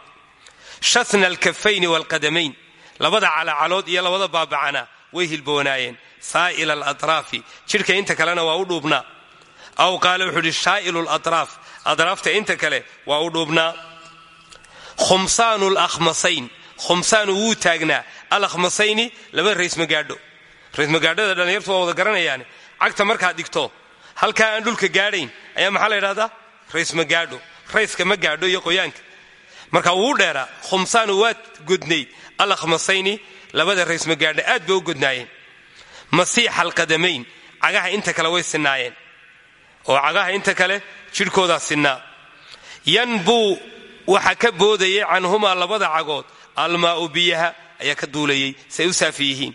Shasna alkafayni waalqadamayn labada calacalood iyo labada baabacana way hilboonaayeen saa'ila alatraafi jidhka inta kalena waa u dhuubnaa aw qaale wuxuu idhi shaa'ilu latraaf atraafta inta kale waa u dhuubnaa khumsaanu lakhmasayn khumsaanu wuu taagnaa alakhmasayni laba raysmagaadho raysmagaadhada dhallinyartu waa wada garanayaane cagta markaad dhigto halkaa aan dhulka gaadhayn ayaa maxaa la ydhahdaa raysmagaadho rayska ma gaadho iyo qoyaanka. Marka wuu dheeraa khumsaanu waa godnayd alakhmasayni labada raysmagaadho aad bay u godnaayeen. Masiixa alqadamayn cagaha inta kale way sinaayeen oo cagaha inta kale jidhkoodaa sinnaa. Yanbuu waxa ka boodayay canhumaa labada cagood almaa'u biyaha ayaa ka duulayay say u saafi yihiin.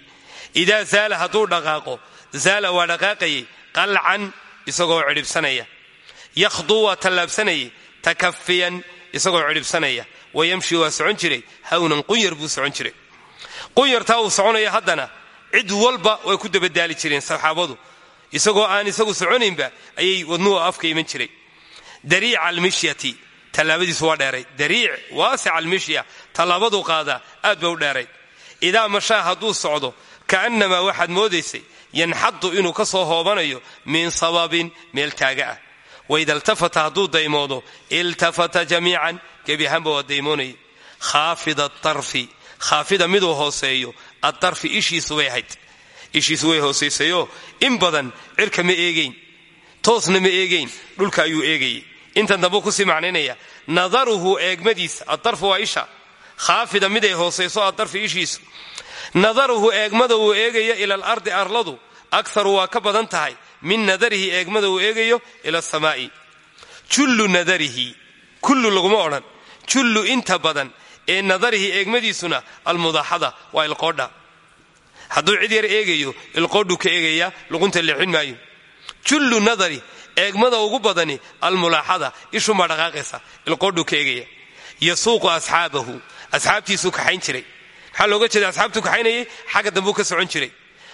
Idaa zaala hadduu dhaqaaqo zaala waa dhaqaaqayay qalcan isagoo cidhibsanaya yakhduu waa tallaabsanayay takafiyan isagoo cidhibsanaya wa yamshi waa socon jiray hawnan qunyar buu socon jiray. Qunyartaa uu soconaya haddana cid walba way ku dabadaali jireen saxaabadu. Isagoo aan isagu soconaynba ayay wadnuhu afka iman jiray. Dariica almishyati tallaabadiisu waa dheeray. Dariic waasica almishya tallaabaduu qaadaa aad ba u dheeray. Idaa mashaa hadduu socdo ka'annamaa waxaad moodaysay yanxadu inuu ka soo hoobanayo min sababin meel taaga ah. Waida iltafata hadduu daymoodo iltafata jamiican gebi ahaanba waa daymoonaya khaafida atarfi khaafida miduu hooseeyo adarfi ishiisu way ahayd. Ishiisu way hoosaysayoo in badan cirka ma eegayn toosna ma eegayn dhulka ayuu eegayay intan dambuu ku sii macnaynaya nadaruhu eegmadiisa adarfu waa isha khaafida miday hoosayso adarfi ishiisu nadaruhu eegmada uu eegayo ila alardi arladu. Akaru waa ka badan tahay. Min nadarihi eegmada uu eegayo ila asamaa'i jullu nadarihi. Kullu laguma odhan. Jullu inta badan ee nadarihi eegmadiisuna almudaaxada waa ilqoodha. Hadduu cid yar eegayo ilqoodhuu ka eegayaa luqunta leexin maayo. Jullu nadari eegmada ugu badani almulaaxada ishumaa dhaqaaqaysa ilqoodhuu ka eegaya. Yasuuqu asxaabahu asxaabtiisuu kaxayn jiray. Maxaa looga jeeda asxaabtuu kaxaynayay xagga dambuu ka socon jiray.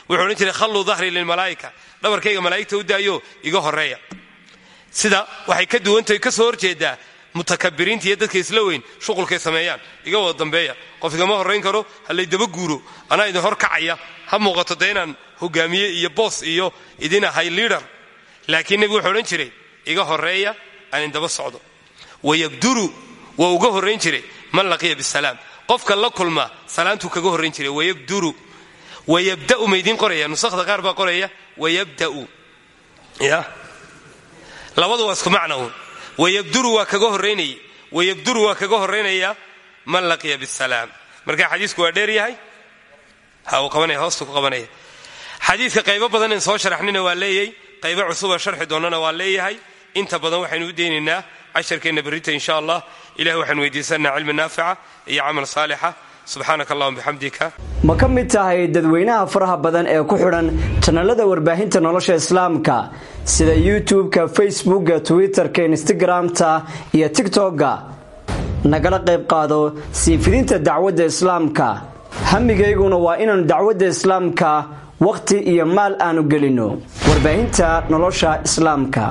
Wuxuu odhan jiray khalluu dahri lilmalaa'ika dhabarkayga malaa'igta u daayo iga horreeya. Sida waxay ka duwantahay ka soo horjeedaa mutakabiriinta iyo dadka isla weyn shuqulkay sameeyaan. Iga wada dambeeya. Qof igama horrayn karo hallay daba guuro. Anaa idin hor kacaya. Ha muuqato dee inaan hogaamiye iyo boos iyo idin ahay liidar laakiin nebigu wuxuu odhan jiray iga horreeya aan indaba socdo. Wayabduru waa uga horrayn jiray man laqiya bisalaam. Qofka la kulma salaantuu kaga horrayn jiray wayabduru. Wayabda'u maydiin qoraya nusakda qaar baa qoraya wayabda'u. Ya? Labadu waa isku macna uun. Wayabduru waa kaga horraynaya wayabduru waa kaga horraynaya man laqiya bisalaam. Marka xadiisku waa dheer yahay ha uu qabanaya hoostu ku qabanaya. Xadiidka qaybo badan in soo sharaxnina waa leeyahay qaybo cusuba sharxi doonnana waa leeyahay. Inta badan waxaynu u deynaynaa casharkeenna berrita insha allah ilahi waxaanu weydiisanaa cilmi naafica iyo camal saalixa. Subxaanaka allahuma bixamdika ma ka mid tahay dadweynaha faraha badan ee ku xidhan janalada warbaahinta nolosha islaamka sida youtube-ka facebookga twitter-ka instagram-ta iyo tigtokga nagala qayb qaado siifidinta dacwadda islaamka. Hamigayguna waa inaannu dacwadda islaamka wakhti iyo maal aanu gelinno warbaahinta nolosha islaamka